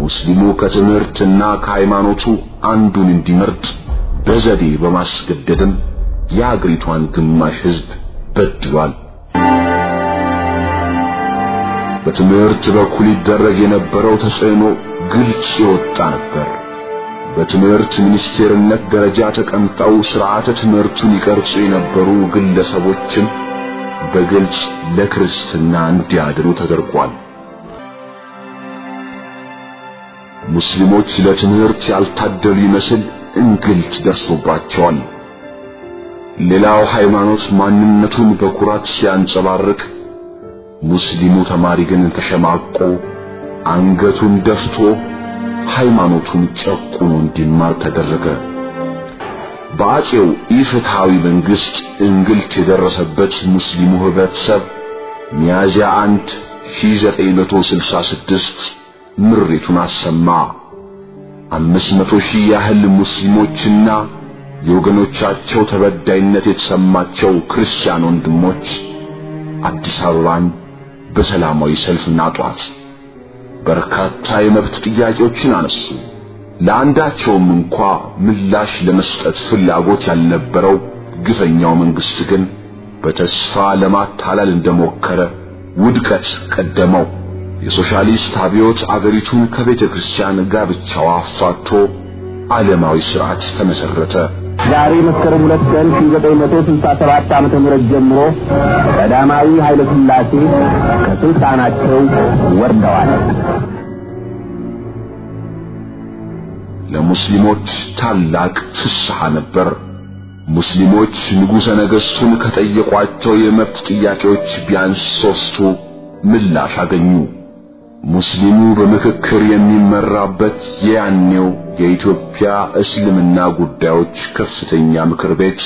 ሙስሊሙ ከትምህርትና ከሃይማኖቱ አንዱን እንዲመርጥ በዘዴ በማስገደድም የአገሪቷን ግማሽ ህዝብ በድሏል። በትምህርት በኩል ይደረግ የነበረው ተጽዕኖ ግልጽ የወጣ ነበር። በትምህርት ሚኒስቴርነት ደረጃ ተቀምጠው ስርዓተ ትምህርቱን ይቀርጹ የነበሩ ግለሰቦችም በግልጽ ለክርስትና እንዲያድሩ ተደርጓል። ሙስሊሞች ለትምህርት ያልታደሉ ይመስል እንግልት ደርሶባቸዋል። ሌላው ሃይማኖት ማንነቱን በኩራት ሲያንጸባርቅ ሙስሊሙ ተማሪ ግን ተሸማቆ አንገቱን ደፍቶ ሃይማኖቱን ጨቁኖ እንዲማር ተደረገ። በአጼው ኢፍትሐዊ መንግስት እንግልት የደረሰበት ሙስሊሙ ህብረተሰብ ሚያዝያ 1 1966 ምሬቱን አሰማ። አምስት መቶ ሺህ ያህል ሙስሊሞችና የወገኖቻቸው ተበዳይነት የተሰማቸው ክርስቲያን ወንድሞች አዲስ አበባን በሰላማዊ ሰልፍ ናጧት። በርካታ የመብት ጥያቄዎችን አነሱ። ለአንዳቸውም እንኳ ምላሽ ለመስጠት ፍላጎት ያልነበረው ግፈኛው መንግስት ግን በተስፋ ለማታለል እንደሞከረ ውድቀት ቀደመው። የሶሻሊስት አብዮት አገሪቱን ከቤተ ክርስቲያን ጋብቻዋ አፋቶ ዓለማዊ ስርዓት ተመሰረተ። ዛሬ መስከረም ሁለት ቀን 1967 ዓመተ ምህረት ጀምሮ ቀዳማዊ ኃይለ ሥላሴ ከስልጣናቸው ወርደዋል። ለሙስሊሞች ታላቅ ፍስሐ ነበር። ሙስሊሞች ንጉሠ ነገሥቱን ከጠየቋቸው የመብት ጥያቄዎች ቢያንስ ሦስቱ ምላሽ አገኙ። ሙስሊሙ በምክክር የሚመራበት የያኔው የኢትዮጵያ እስልምና ጉዳዮች ከፍተኛ ምክር ቤት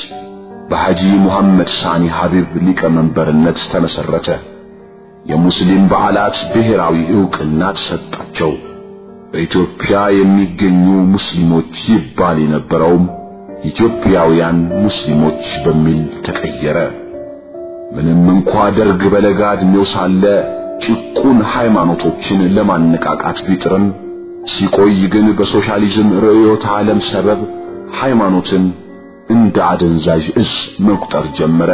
በሐጂ ሙሐመድ ሳኒ ሐቢብ ሊቀመንበርነት ተመሰረተ። የሙስሊም በዓላት ብሔራዊ ዕውቅና ተሰጣቸው። በኢትዮጵያ የሚገኙ ሙስሊሞች ይባል የነበረውም ኢትዮጵያውያን ሙስሊሞች በሚል ተቀየረ። ምንም እንኳ ደርግ በለጋ ዕድሜው ሳለ ጭቁን ሃይማኖቶችን ለማነቃቃት ቢጥርም ሲቆይ ግን በሶሻሊዝም ርዕዮተ ዓለም ሰበብ ሃይማኖትን እንደ አደንዛዥ እጽ መቁጠር ጀመረ።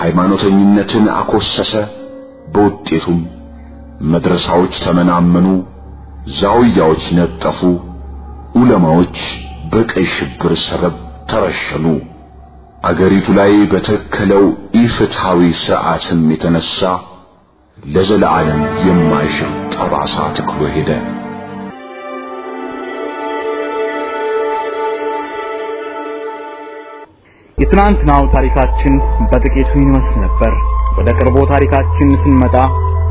ሃይማኖተኝነትን አኮሰሰ። በውጤቱም መድረሳዎች ተመናመኑ፣ ዛውያዎች ነጠፉ፣ ዑለማዎች በቀይ ሽብር ሰበብ ተረሸኑ። አገሪቱ ላይ በተከለው ኢፍትሐዊ ሥርዓትም የተነሳ ለዘለዓለም የማይሽር ጠባሳ ተክሎ ሄደ። የትናንትናው ታሪካችን በጥቂቱ ይመስል ነበር። ወደ ቅርቡ ታሪካችን ስንመጣ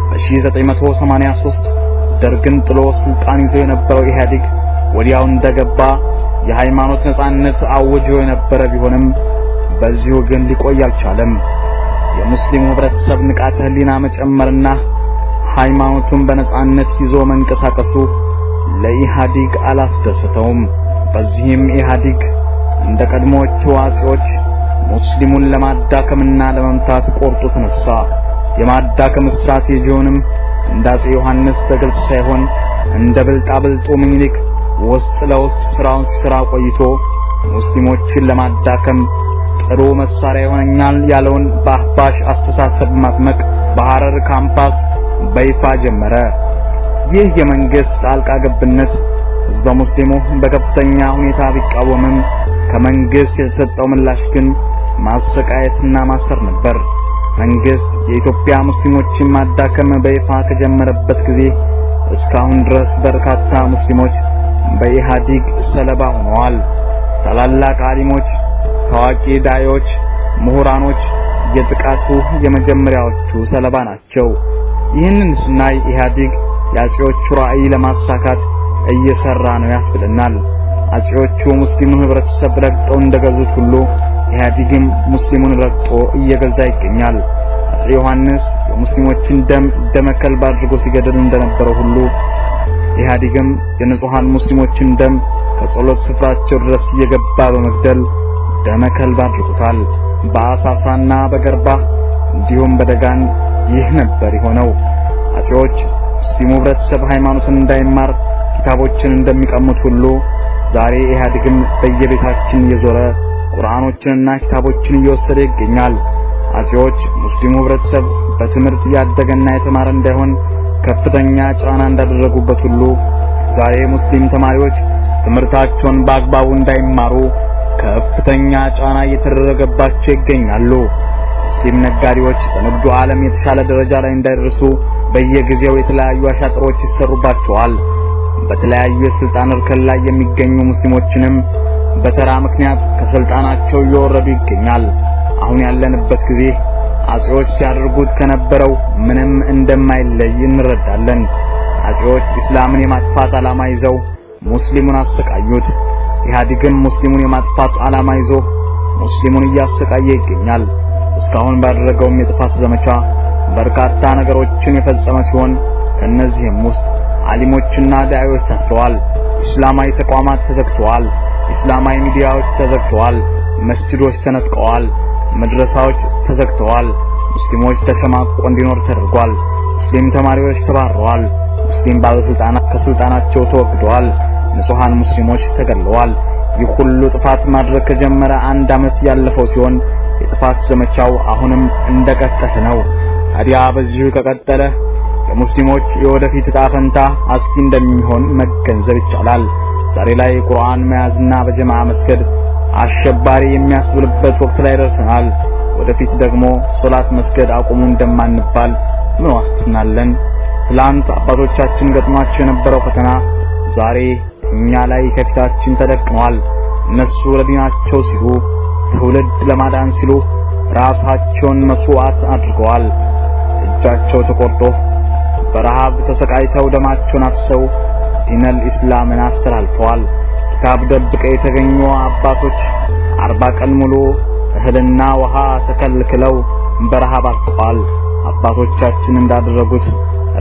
በ1983 ደርግን ጥሎ ስልጣን ይዞ የነበረው ኢህአዴግ ወዲያው እንደገባ የሃይማኖት ነጻነት አውጆ የነበረ ቢሆንም በዚሁ ግን ሊቆይ አልቻለም። የሙስሊሙ ህብረተሰብ ንቃተ ህሊና መጨመርና ሃይማኖቱን በነጻነት ይዞ መንቀሳቀሱ ለኢህአዲግ አላስደሰተውም። በዚህም ኢህአዲግ እንደ ቀድሞዎቹ አጼዎች ሙስሊሙን ለማዳከምና ለመምታት ቆርጦ ተነሳ። የማዳከም ስትራቴጂውንም እንደ አጼ ዮሐንስ በግልጽ ሳይሆን እንደ ብልጣብልጡ ምኒልክ ውስጥ ለውስጥ ስራውን ሲሰራ ቆይቶ ሙስሊሞችን ለማዳከም ጥሩ መሳሪያ ይሆነኛል ያለውን በአህባሽ አስተሳሰብ ማጥመቅ በሐረር ካምፓስ በይፋ ጀመረ። ይህ የመንግስት ጣልቃ ገብነት ህዝበ ሙስሊሙ በከፍተኛ ሁኔታ ቢቃወምም ከመንግስት የተሰጠው ምላሽ ግን ማሰቃየትና ማሰር ነበር። መንግስት የኢትዮጵያ ሙስሊሞችን ማዳከም በይፋ ከጀመረበት ጊዜ እስካሁን ድረስ በርካታ ሙስሊሞች በኢህአዲግ ሰለባ ሆነዋል። ታላላቅ አሊሞች፣ ታዋቂ ዳዮች፣ ምሁራኖች የጥቃቱ የመጀመሪያዎቹ ሰለባ ናቸው። ይህንን ስናይ ኢህአዲግ የአጼዎቹ ራዕይ ለማሳካት እየሰራ ነው ያስብለናል። አጼዎቹ ሙስሊሙን ህብረተሰብ ረግጠው እንደገዙት ሁሉ ኢህአዲግም ሙስሊሙን ረግጦ እየገዛ ይገኛል። ዮሐንስ የሙስሊሞችን ደም ደመ ከልብ አድርጎ ሲገድል እንደነበረው ሁሉ ኢህአዲግም የንጹሃን ሙስሊሞችን ደም ከጸሎት ስፍራቸው ድረስ እየገባ በመግደል ደመ ከልብ አድርጎታል። በአሳሳና በገርባ እንዲሁም በደጋን ይህ ነበር የሆነው። አጼዎች ሙስሊሙ ህብረተሰብ ሃይማኖትን እንዳይማር ኪታቦችን እንደሚቀሙት ሁሉ ዛሬ ኢህአዴግም በየቤታችን እየዞረ ቁርአኖችንና ኪታቦችን እየወሰደ ይገኛል። አጼዎች ሙስሊሙ ህብረተሰብ በትምህርት ያደገና የተማረ እንዳይሆን ከፍተኛ ጫና እንዳደረጉበት ሁሉ ዛሬ ሙስሊም ተማሪዎች ትምህርታቸውን በአግባቡ እንዳይማሩ ከፍተኛ ጫና እየተደረገባቸው ይገኛሉ። ሙስሊም ነጋዴዎች በንግዱ ዓለም የተሻለ ደረጃ ላይ እንዳይደርሱ በየጊዜው የተለያዩ አሻጥሮች ይሰሩባቸዋል። በተለያዩ የስልጣን እርከን ላይ የሚገኙ ሙስሊሞችንም በተራ ምክንያት ከስልጣናቸው እየወረዱ ይገኛል። አሁን ያለንበት ጊዜ አጼዎች ሲያደርጉት ከነበረው ምንም እንደማይለይ እንረዳለን። አጼዎች እስላምን የማጥፋት ዓላማ ይዘው ሙስሊሙን አሰቃዩት። ኢህአዲግም ሙስሊሙን የማጥፋት ዓላማ ይዞ ሙስሊሙን እያሰቃየ ይገኛል። እስካሁን ባደረገውም የጥፋት ዘመቻ በርካታ ነገሮችን የፈጸመ ሲሆን ከነዚህም ውስጥ አሊሞችና ዳዒዎች ታስረዋል። እስላማዊ ተቋማት ተዘግተዋል። እስላማዊ ሚዲያዎች ተዘግተዋል። መስጂዶች ተነጥቀዋል። መድረሳዎች ተዘግተዋል። ሙስሊሞች ተሸማቆ እንዲኖር ተደርጓል። ሙስሊም ተማሪዎች ተባረዋል። ሙስሊም ባለስልጣናት ከስልጣናቸው ተወግደዋል። ንጹሃን ሙስሊሞች ተገድለዋል። ይህ ሁሉ ጥፋት ማድረግ ከጀመረ አንድ ዓመት ያለፈው ሲሆን የጥፋት ዘመቻው አሁንም እንደቀጠለ ነው። ታዲያ በዚሁ ከቀጠለ የሙስሊሞች የወደፊት ዕጣ ፈንታ አስጊ እንደሚሆን መገንዘብ ይቻላል። ዛሬ ላይ ቁርአን መያዝና በጀማዓ መስገድ አሸባሪ የሚያስብልበት ወቅት ላይ ደርሰናል። ወደፊት ደግሞ ሶላት መስገድ አቁሙ እንደማንባል ምን ዋስትና አለን? ትላንት አባቶቻችን ገጥሟቸው የነበረው ፈተና ዛሬ እኛ ላይ ከፊታችን ተደቅኗል። እነሱ ለዲናቸው ሲሉ ትውልድ ለማዳን ሲሉ ራሳቸውን መስዋዕት አድርገዋል። እጃቸው ተቆርጦ በረሃብ ተሰቃይተው ደማቸውን አፍሰው ዲነል ኢስላምን አስተላልፈዋል። ኪታብ ደብቀው የተገኙ አባቶች አርባ ቀን ሙሉ እህልና ውሃ ተከልክለው በረሃብ አልቀዋል። አባቶቻችን እንዳደረጉት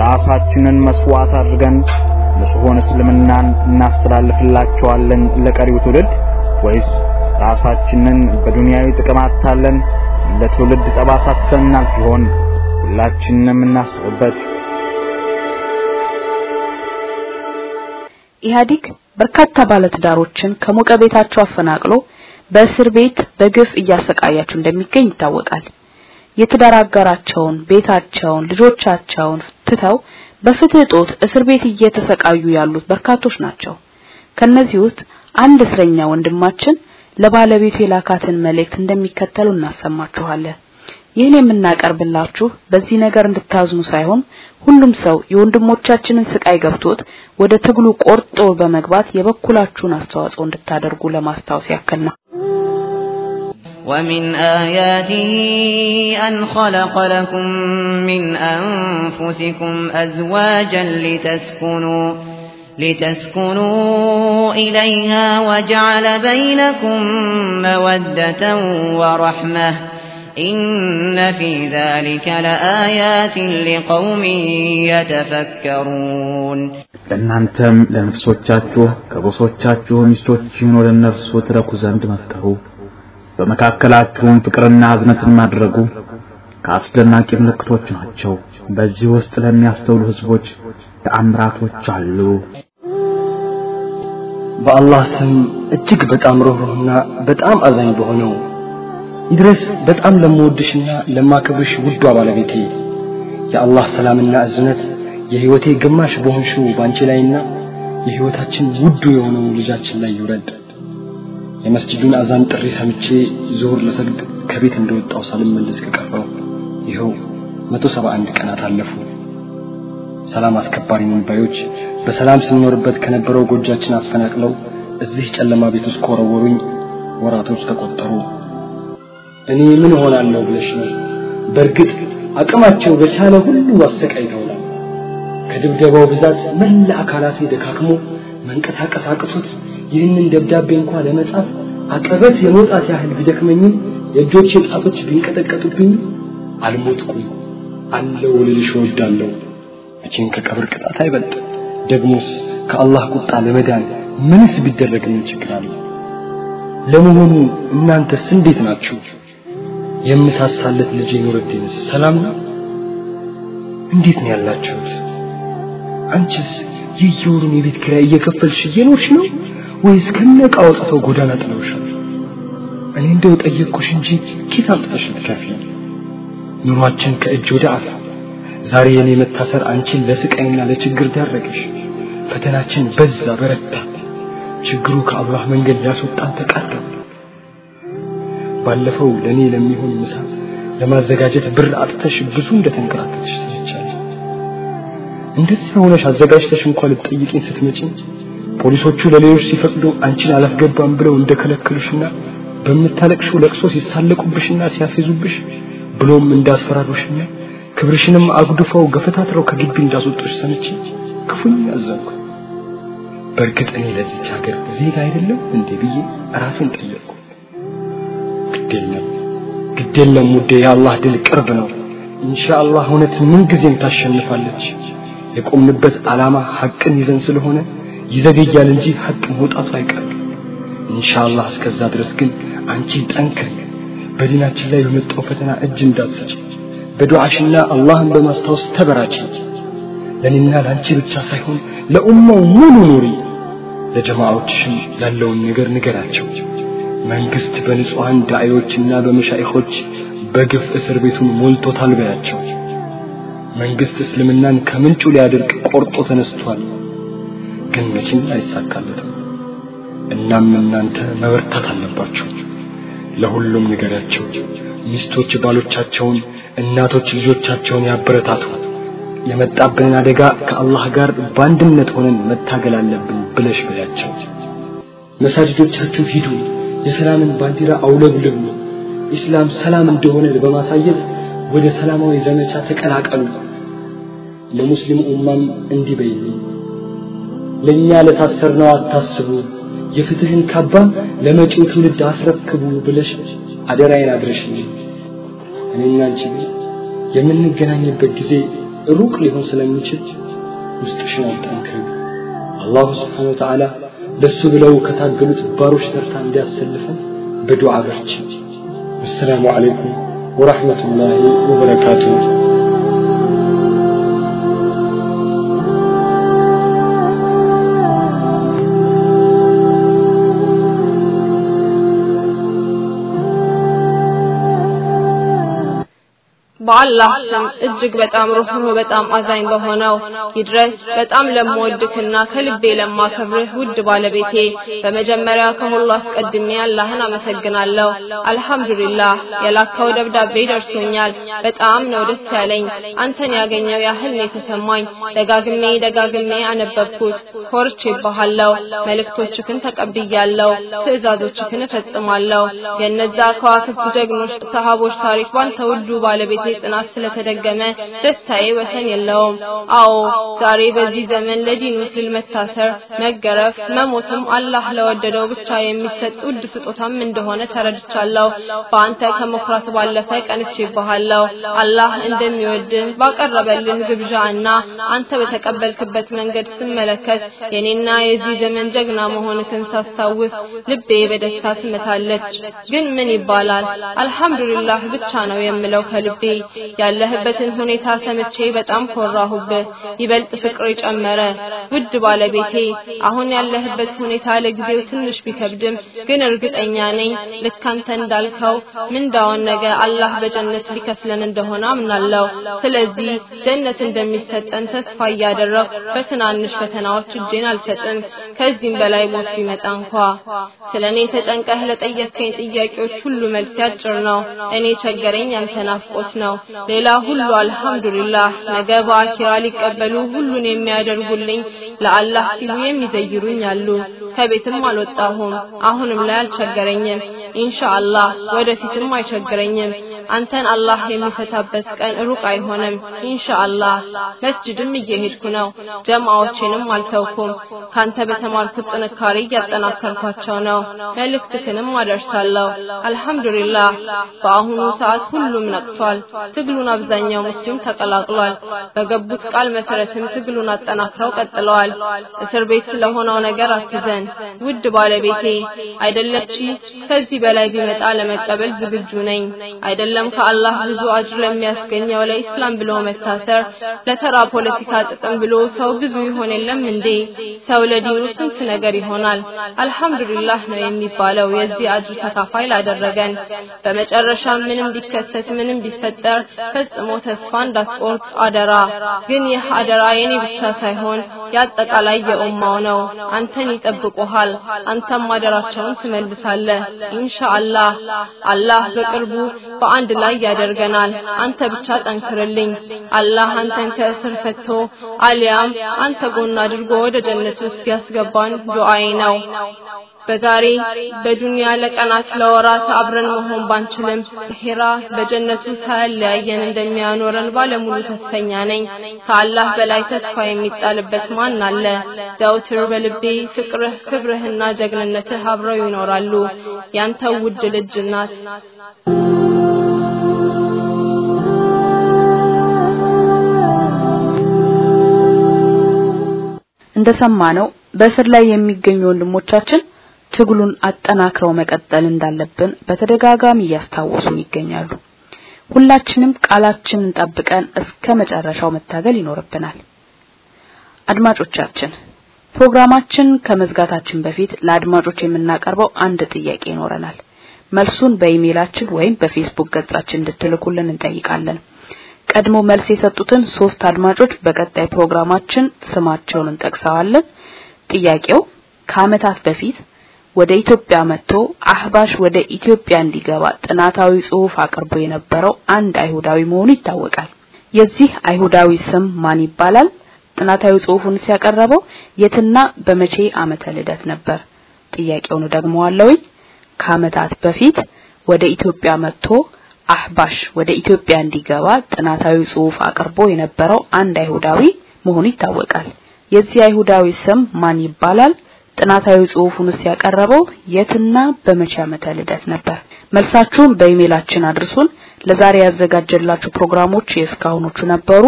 ራሳችንን መስዋዕት አድርገን ንጹሑን እስልምናን እናስተላልፍላቸዋለን ለቀሪው ትውልድ ወይስ ራሳችንን በዱንያዊ ጥቅም አታለን ለትውልድ ጠባሳ ትተን እናልፍ ይሆን? ሁላችንም እናስብበት። ኢህአዲግ በርካታ ባለትዳሮችን ከሞቀ ቤታቸው አፈናቅሎ በእስር ቤት በግፍ እያሰቃያቸው እንደሚገኝ ይታወቃል። የትዳር ቤታቸውን፣ ልጆቻቸውን ትተው በፍትህ እጦት እስር ቤት እየተሰቃዩ ያሉት በርካቶች ናቸው። ከነዚህ ውስጥ አንድ እስረኛ ወንድማችን ለባለቤቱ የላካትን መልእክት እንደሚከተሉ እናሰማችኋለን። ይህን የምናቀርብላችሁ በዚህ ነገር እንድታዝኑ ሳይሆን ሁሉም ሰው የወንድሞቻችንን ስቃይ ገብቶት ወደ ትግሉ ቆርጦ በመግባት የበኩላችሁን አስተዋጽኦ እንድታደርጉ ለማስታወስ ያክል ነው። ومن آياته أن خلق لكم من أنفسكم أزواجا لتسكنوا لتسكنوا إليها وجعل بينكم مودة ورحمة إن في ذلك لآيات لقوم يتفكرون ለእናንተም ለነፍሶቻችሁ ከቦሶቻችሁ ሚስቶችን ወደ እነርሱ ትረኩ ዘንድ መፍጠሩ በመካከላችሁም ፍቅርና እዝነትን ማድረጉ ከአስደናቂ ምልክቶች ናቸው። በዚህ ውስጥ ለሚያስተውሉ ህዝቦች ተአምራቶች አሉ። በአላህ ስም እጅግ በጣም ሩህሩህና በጣም አዛኝ በሆነው ይድረስ በጣም ለምወድሽና ለማከብርሽ ውዷ ባለቤቴ የአላህ ሰላምና እዝነት የህይወቴ ግማሽ በሆንሽው ባንቺ ላይና የህይወታችን ውዱ የሆነው ልጃችን ላይ ይውረድ። የመስጂዱን አዛን ጥሪ ሰምቼ ዙሁር ለሰግድ ከቤት እንደወጣው ሳልመለስ ከቀረው ይኸው መቶ ሰባ አንድ ቀናት አለፉ። ሰላም አስከባሪ ባዮች በሰላም ስንኖርበት ከነበረው ጎጃችን አፈናቅለው እዚህ ጨለማ ቤት ውስጥ ኮረወሩኝ። ወራቶች ተቆጠሩ። እኔ ምን ሆናለሁ ብለሽ ነው? በእርግጥ አቅማቸው በቻለ ሁሉ አሰቃይተውናል። ከድብደባው ብዛት መላ አካላቴ ደካክሞ መንቀሳቀስ አቅቶት ይህንን ደብዳቤ እንኳን ለመጻፍ አቀበት የመውጣት ያህል ቢደክመኝም የእጆቼ ጣቶች ቢንቀጠቀጡብኝ አልሞትኩም። አለው ልልሽ እወዳለሁ። መቼም ከቀብር ቅጣት አይበልጥ። ደግሞስ ከአላህ ቁጣ ለመዳን ምንስ ቢደረግ ምን ችግር አለ? ለመሆኑ እናንተስ እንዴት ናችሁ? የምሳሳለት ልጄ ኑረዲንስ ሰላም ነው? እንዴት ነው ያላችሁት? አንቺስ የየወሩን የቤት ኪራይ እየከፈልሽ እየኖርሽ ነው ወይስ ከነቃ አውጥተው ጎዳና ጥለውሻል? እኔ እንደው ጠየቅኩሽ እንጂ ኬት አምጥተሽ ልትከፍይ? ኑሯችን ከእጅ ወደ አፍ። ዛሬ የኔ መታሰር አንቺን ለስቃይና ለችግር ዳረገሽ። ፈተናችን በዛ በረታ። ችግሩ ከአላህ መንገድ ሊያስወጣን ተቃረበ። ባለፈው ለኔ ለሚሆን ምሳ ለማዘጋጀት ብር አጥተሽ ብዙ እንደተንከራተትሽ ሰምቻለሁ። እንደዚህ ሆነሽ አዘጋጅተሽ እንኳን ልትጠይቂኝ ስትመጪ ፖሊሶቹ ለሌሎች ሲፈቅዱ አንቺን አላስገባም ብለው እንደከለከሉሽና በምታለቅሽው ለቅሶ ሲሳለቁብሽና ሲያፌዙብሽ ብሎም እንዳስፈራሩሽና ክብርሽንም አጉድፈው ገፈታትረው ከግቢ እንዳስወጡሽ ሰምቼ ክፉኛ አዘንኩ። በእርግጥ እኔ ለዚች ሀገር ዜጋ አይደለም እንዴ ብዬ ራሴን ጠየቅኩ። ግዴለም ግዴለም ውዴ፣ የአላህ ድል ቅርብ ነው። ኢንሻአላህ እውነት ምን ጊዜም ታሸንፋለች። የቆምንበት ዓላማ ሐቅን ይዘን ስለሆነ ይዘገያል እንጂ ሐቅ መውጣቱ አይቀርም። ኢንሻአላህ እስከዛ ድረስ ግን አንቺ ጠንክሪ፣ በዲናችን ላይ በመጣው ፈተና እጅ እንዳትሰጪ፣ በዱዓሽና አላህን በማስታወስ ተበራቺ። ለኔና ለአንቺ ብቻ ሳይሆን ለኡማው ሙሉ ኑሪ። ለጀማዓዎችሽም ያለውን ነገር ንገራቸው። መንግስት በንጹሃን ዳዒዎችና በመሻይኾች በግፍ እስር ቤቱን ሞልቶታል በያቸው። መንግስት እስልምናን ከምንጩ ሊያደርቅ ቆርጦ ተነስቷል፣ ግን መቼም አይሳካለትም። እናም እናንተ መበርታት አለባችሁ። ለሁሉም ንገሪያቸው። ሚስቶች ባሎቻቸውን፣ እናቶች ልጆቻቸውን ያበረታቱ። የመጣብንን አደጋ ከአላህ ጋር በአንድነት ሆነን መታገል አለብን ብለሽ በያቸው። መሳጅዶቻችሁ ሂዱ፣ የሰላምን ባንዲራ አውለብልቡ። ኢስላም ሰላም እንደሆነ በማሳየት ወደ ሰላማዊ ዘመቻ ተቀላቀሉ። ለሙስሊም ኡማም እንዲህ በይልኝ፣ ለእኛ ለታሰርነው አታስቡ፣ የፍትህን ካባ ለመጪው ትውልድ አስረክቡ ብለሽ አደራዬን አድረሽልኝ። እኔና አንቺ የምንገናኝበት ጊዜ ሩቅ ሊሆን ስለሚችል ውስጥሽን አጠንክሪ። አላሁ ስብሓነ ወተዓላ ለሱ ብለው ከታገሉት ባሮች ተርታ እንዲያሰልፈን በዱዓ በርቺ። ወሰላሙ አለይኩም ወራህመቱላሂ ወበረካቱሁ። በአላህ ስም እጅግ በጣም ሩህሩህ በጣም አዛኝ በሆነው ይድረስ በጣም ለምወድክና ከልቤ ለማከብርህ ውድ ባለቤቴ በመጀመሪያ ከሁሉ አስቀድሜ አላህን አመሰግናለሁ። አልሐምዱሊላህ የላከው ደብዳቤ ደርሶኛል። በጣም ነው ደስ ያለኝ። አንተን ያገኘው ያህል ነው የተሰማኝ። ደጋግሜ ደጋግሜ አነበብኩት። ኮርቼብሃለሁ። መልእክቶችህን ተቀብያለሁ። ትዕዛዞችህን እፈጽማለሁ። የነዛ ከዋክብት ጀግኖች ሰሃቦች ታሪክ ባንተ ውዱ ባለቤቴ ጽናት ስለተደገመ ደስታዬ ወሰን የለውም። አዎ ዛሬ በዚህ ዘመን ለዲኑ ሲል መታሰር፣ መገረፍ፣ መሞትም አላህ ለወደደው ብቻ የሚሰጥ ውድ ስጦታም እንደሆነ ተረድቻለሁ። በአንተ ከመኩራት ባለፈ ቀንቼብሃለሁ። አላህ እንደሚወድህ ባቀረበልን ግብዣ እና አንተ በተቀበልክበት መንገድ ስመለከት የኔና የዚህ ዘመን ጀግና መሆንህን ሳስታውስ ልቤ በደስታ ትመታለች። ግን ምን ይባላል አልሐምዱሊላህ ብቻ ነው የምለው ከልቤ ያለህበትን ሁኔታ ሰምቼ በጣም ኮራሁብህ። ይበልጥ ፍቅሬ ጨመረ። ውድ ባለቤቴ አሁን ያለህበት ሁኔታ ለጊዜው ትንሽ ቢከብድም ግን እርግጠኛ ነኝ ልክ አንተ እንዳልከው ምንዳውን ነገ አላህ በጀነት ሊከፍለን እንደሆነ አምናለሁ። ስለዚህ ጀነት እንደሚሰጠን ተስፋ እያደረኩ በትናንሽ ፈተናዎች እጄን አልሰጥም። ከዚህም በላይ ሞት ቢመጣ እንኳ ስለ እኔ ተጨንቀህ ለጠየከኝ ጥያቄዎች ሁሉ መልስ አጭር ነው። እኔ ቸገረኝ ያንተ ናፍቆት ነው። ሌላ ሁሉ አልহামዱሊላህ ነገ በአኺራ ሊቀበሉ ሁሉን የሚያደርጉልኝ ለአላህ ሲሉ የሚዘይሩኝ አሉ። ከቤትም አልወጣሁም። አሁንም ላይ አልቸገረኝም። ኢንሻአላህ ወደፊትም አይቸግረኝም አንተን አላህ የሚፈታበት ቀን ሩቅ አይሆንም። ኢንሻአላህ መስጂድም እየሄድኩ ነው። ጀማዎችንም አልተውኩም። ካንተ በተማርኩት ጥንካሬ እያጠናከርኳቸው ነው። መልእክትህንም አደርሳለሁ። አልহামዱሊላህ በአሁኑ ሰዓት ሁሉም ነቅቷል። ትግሉን አብዛኛው ሙስሊም ተቀላቅሏል። በገቡት ቃል መሰረትም ትግሉን አጠናክረው ቀጥለዋል። እስር ቤት ስለሆነው ነገር አትዘን። ውድ ባለቤቴ አይደለች? ከዚህ በላይ ቢመጣ ለመቀበል ዝግጁ ነኝ አይደለም ከአላህ ብዙ አጅር ለሚያስገኘው ለኢስላም ብሎ መታሰር ለተራ ፖለቲካ ጥቅም ብሎ ሰው ብዙ ይሆን የለም እንዴ? ሰው ለዲኑ ስንት ነገር ይሆናል? አልহামዱሊላህ ነው የሚባለው። የዚህ አጅር ተካፋይ ላደረገን። በመጨረሻ ምንም ቢከሰት ምንም ቢፈጠር ፈጽሞ ተስፋ እንዳትቆርጥ አደራ። ግን ይህ አደራ የኔ ብቻ ሳይሆን የአጠቃላይ የኡማው ነው። አንተን ይጠብቁሃል አንተም አደራቸውን ትመልሳለህ። ኢንሻአላህ አላህ በቅርቡ በአንድ ላይ ያደርገናል። አንተ ብቻ ጠንክርልኝ። አላህ አንተን ከእስር ፈቶ አሊያም አንተ ጎን አድርጎ ወደ ጀነት ውስጥ ያስገባን ዱዓዬ ነው። በዛሬ በዱንያ ለቀናት ለወራት አብረን መሆን ባንችልም ሄራ በጀነቱ ሳያለያየን እንደሚያኖረን ባለሙሉ ተስፈኛ ነኝ። ከአላህ በላይ ተስፋ የሚጣልበት ማን አለ? ዘውትር በልቤ ፍቅርህ ክብርህና ጀግንነትህ አብረው ይኖራሉ። ያንተው ውድ ልጅ ናት እንደሰማነው በእስር ላይ የሚገኙ ወንድሞቻችን ትግሉን አጠናክረው መቀጠል እንዳለብን በተደጋጋሚ እያስታወሱን ይገኛሉ። ሁላችንም ቃላችንን ጠብቀን እስከ መጨረሻው መታገል ይኖርብናል። አድማጮቻችን ፕሮግራማችን ከመዝጋታችን በፊት ለአድማጮች የምናቀርበው አንድ ጥያቄ ይኖረናል። መልሱን በኢሜይላችን ወይም በፌስቡክ ገጻችን እንድትልኩልን እንጠይቃለን። ቀድሞ መልስ የሰጡትን ሶስት አድማጮች በቀጣይ ፕሮግራማችን ስማቸውን እንጠቅሰዋለን። ጥያቄው ከአመታት በፊት ወደ ኢትዮጵያ መጥቶ አህባሽ ወደ ኢትዮጵያ እንዲገባ ጥናታዊ ጽሑፍ አቅርቦ የነበረው አንድ አይሁዳዊ መሆኑ ይታወቃል። የዚህ አይሁዳዊ ስም ማን ይባላል? ጥናታዊ ጽሑፉን ሲያቀረበው የትና በመቼ ዓመተ ልደት ነበር? ጥያቄውን ደግመዋለሁኝ። ከአመታት በፊት ወደ ኢትዮጵያ መጥቶ አህባሽ ወደ ኢትዮጵያ እንዲገባ ጥናታዊ ጽሑፍ አቅርቦ የነበረው አንድ አይሁዳዊ መሆኑ ይታወቃል። የዚህ አይሁዳዊ ስም ማን ይባላል? ጥናታዊ ጽሑፉን ያቀረበው የትና በመቼ ዓመተ ልደት ነበር? መልሳችሁን በኢሜይላችን አድርሱን። ለዛሬ ያዘጋጀላችሁ ፕሮግራሞች የእስካሁኖቹ ነበሩ።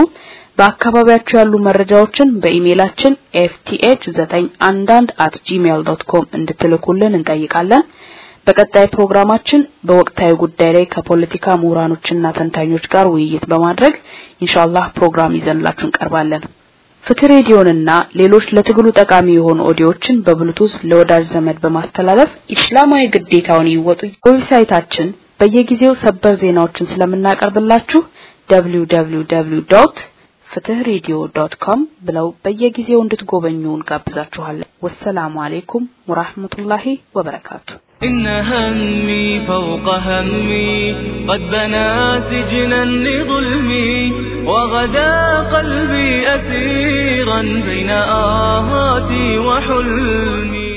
በአካባቢያችሁ ያሉ መረጃዎችን በኢሜይላችን fth911@gmail.com እንድትልኩልን እንጠይቃለን። በቀጣይ ፕሮግራማችን በወቅታዊ ጉዳይ ላይ ከፖለቲካ ምሁራኖችና ተንታኞች ጋር ውይይት በማድረግ ኢንሻአላህ ፕሮግራም ይዘንላችሁ እንቀርባለን። ፍትህ ሬዲዮንና ሌሎች ለትግሉ ጠቃሚ የሆኑ audio ዎችን በ Bluetooth ለወዳጅ ዘመድ በማስተላለፍ ኢስላማዊ ግዴታውን ይወጡ። website ታችን በየጊዜው ሰበር ዜናዎችን ስለምናቀርብላችሁ www.fithradio.com ብለው በየጊዜው እንድትጎበኙ እንጋብዛችኋለን። ወሰላሙ አለይኩም ወራህመቱላሂ ወበረካቱ። إن همي فوق همي قد بنى سجنا لظلمي وغدا قلبي أسيرا بين آهاتي وحلمي.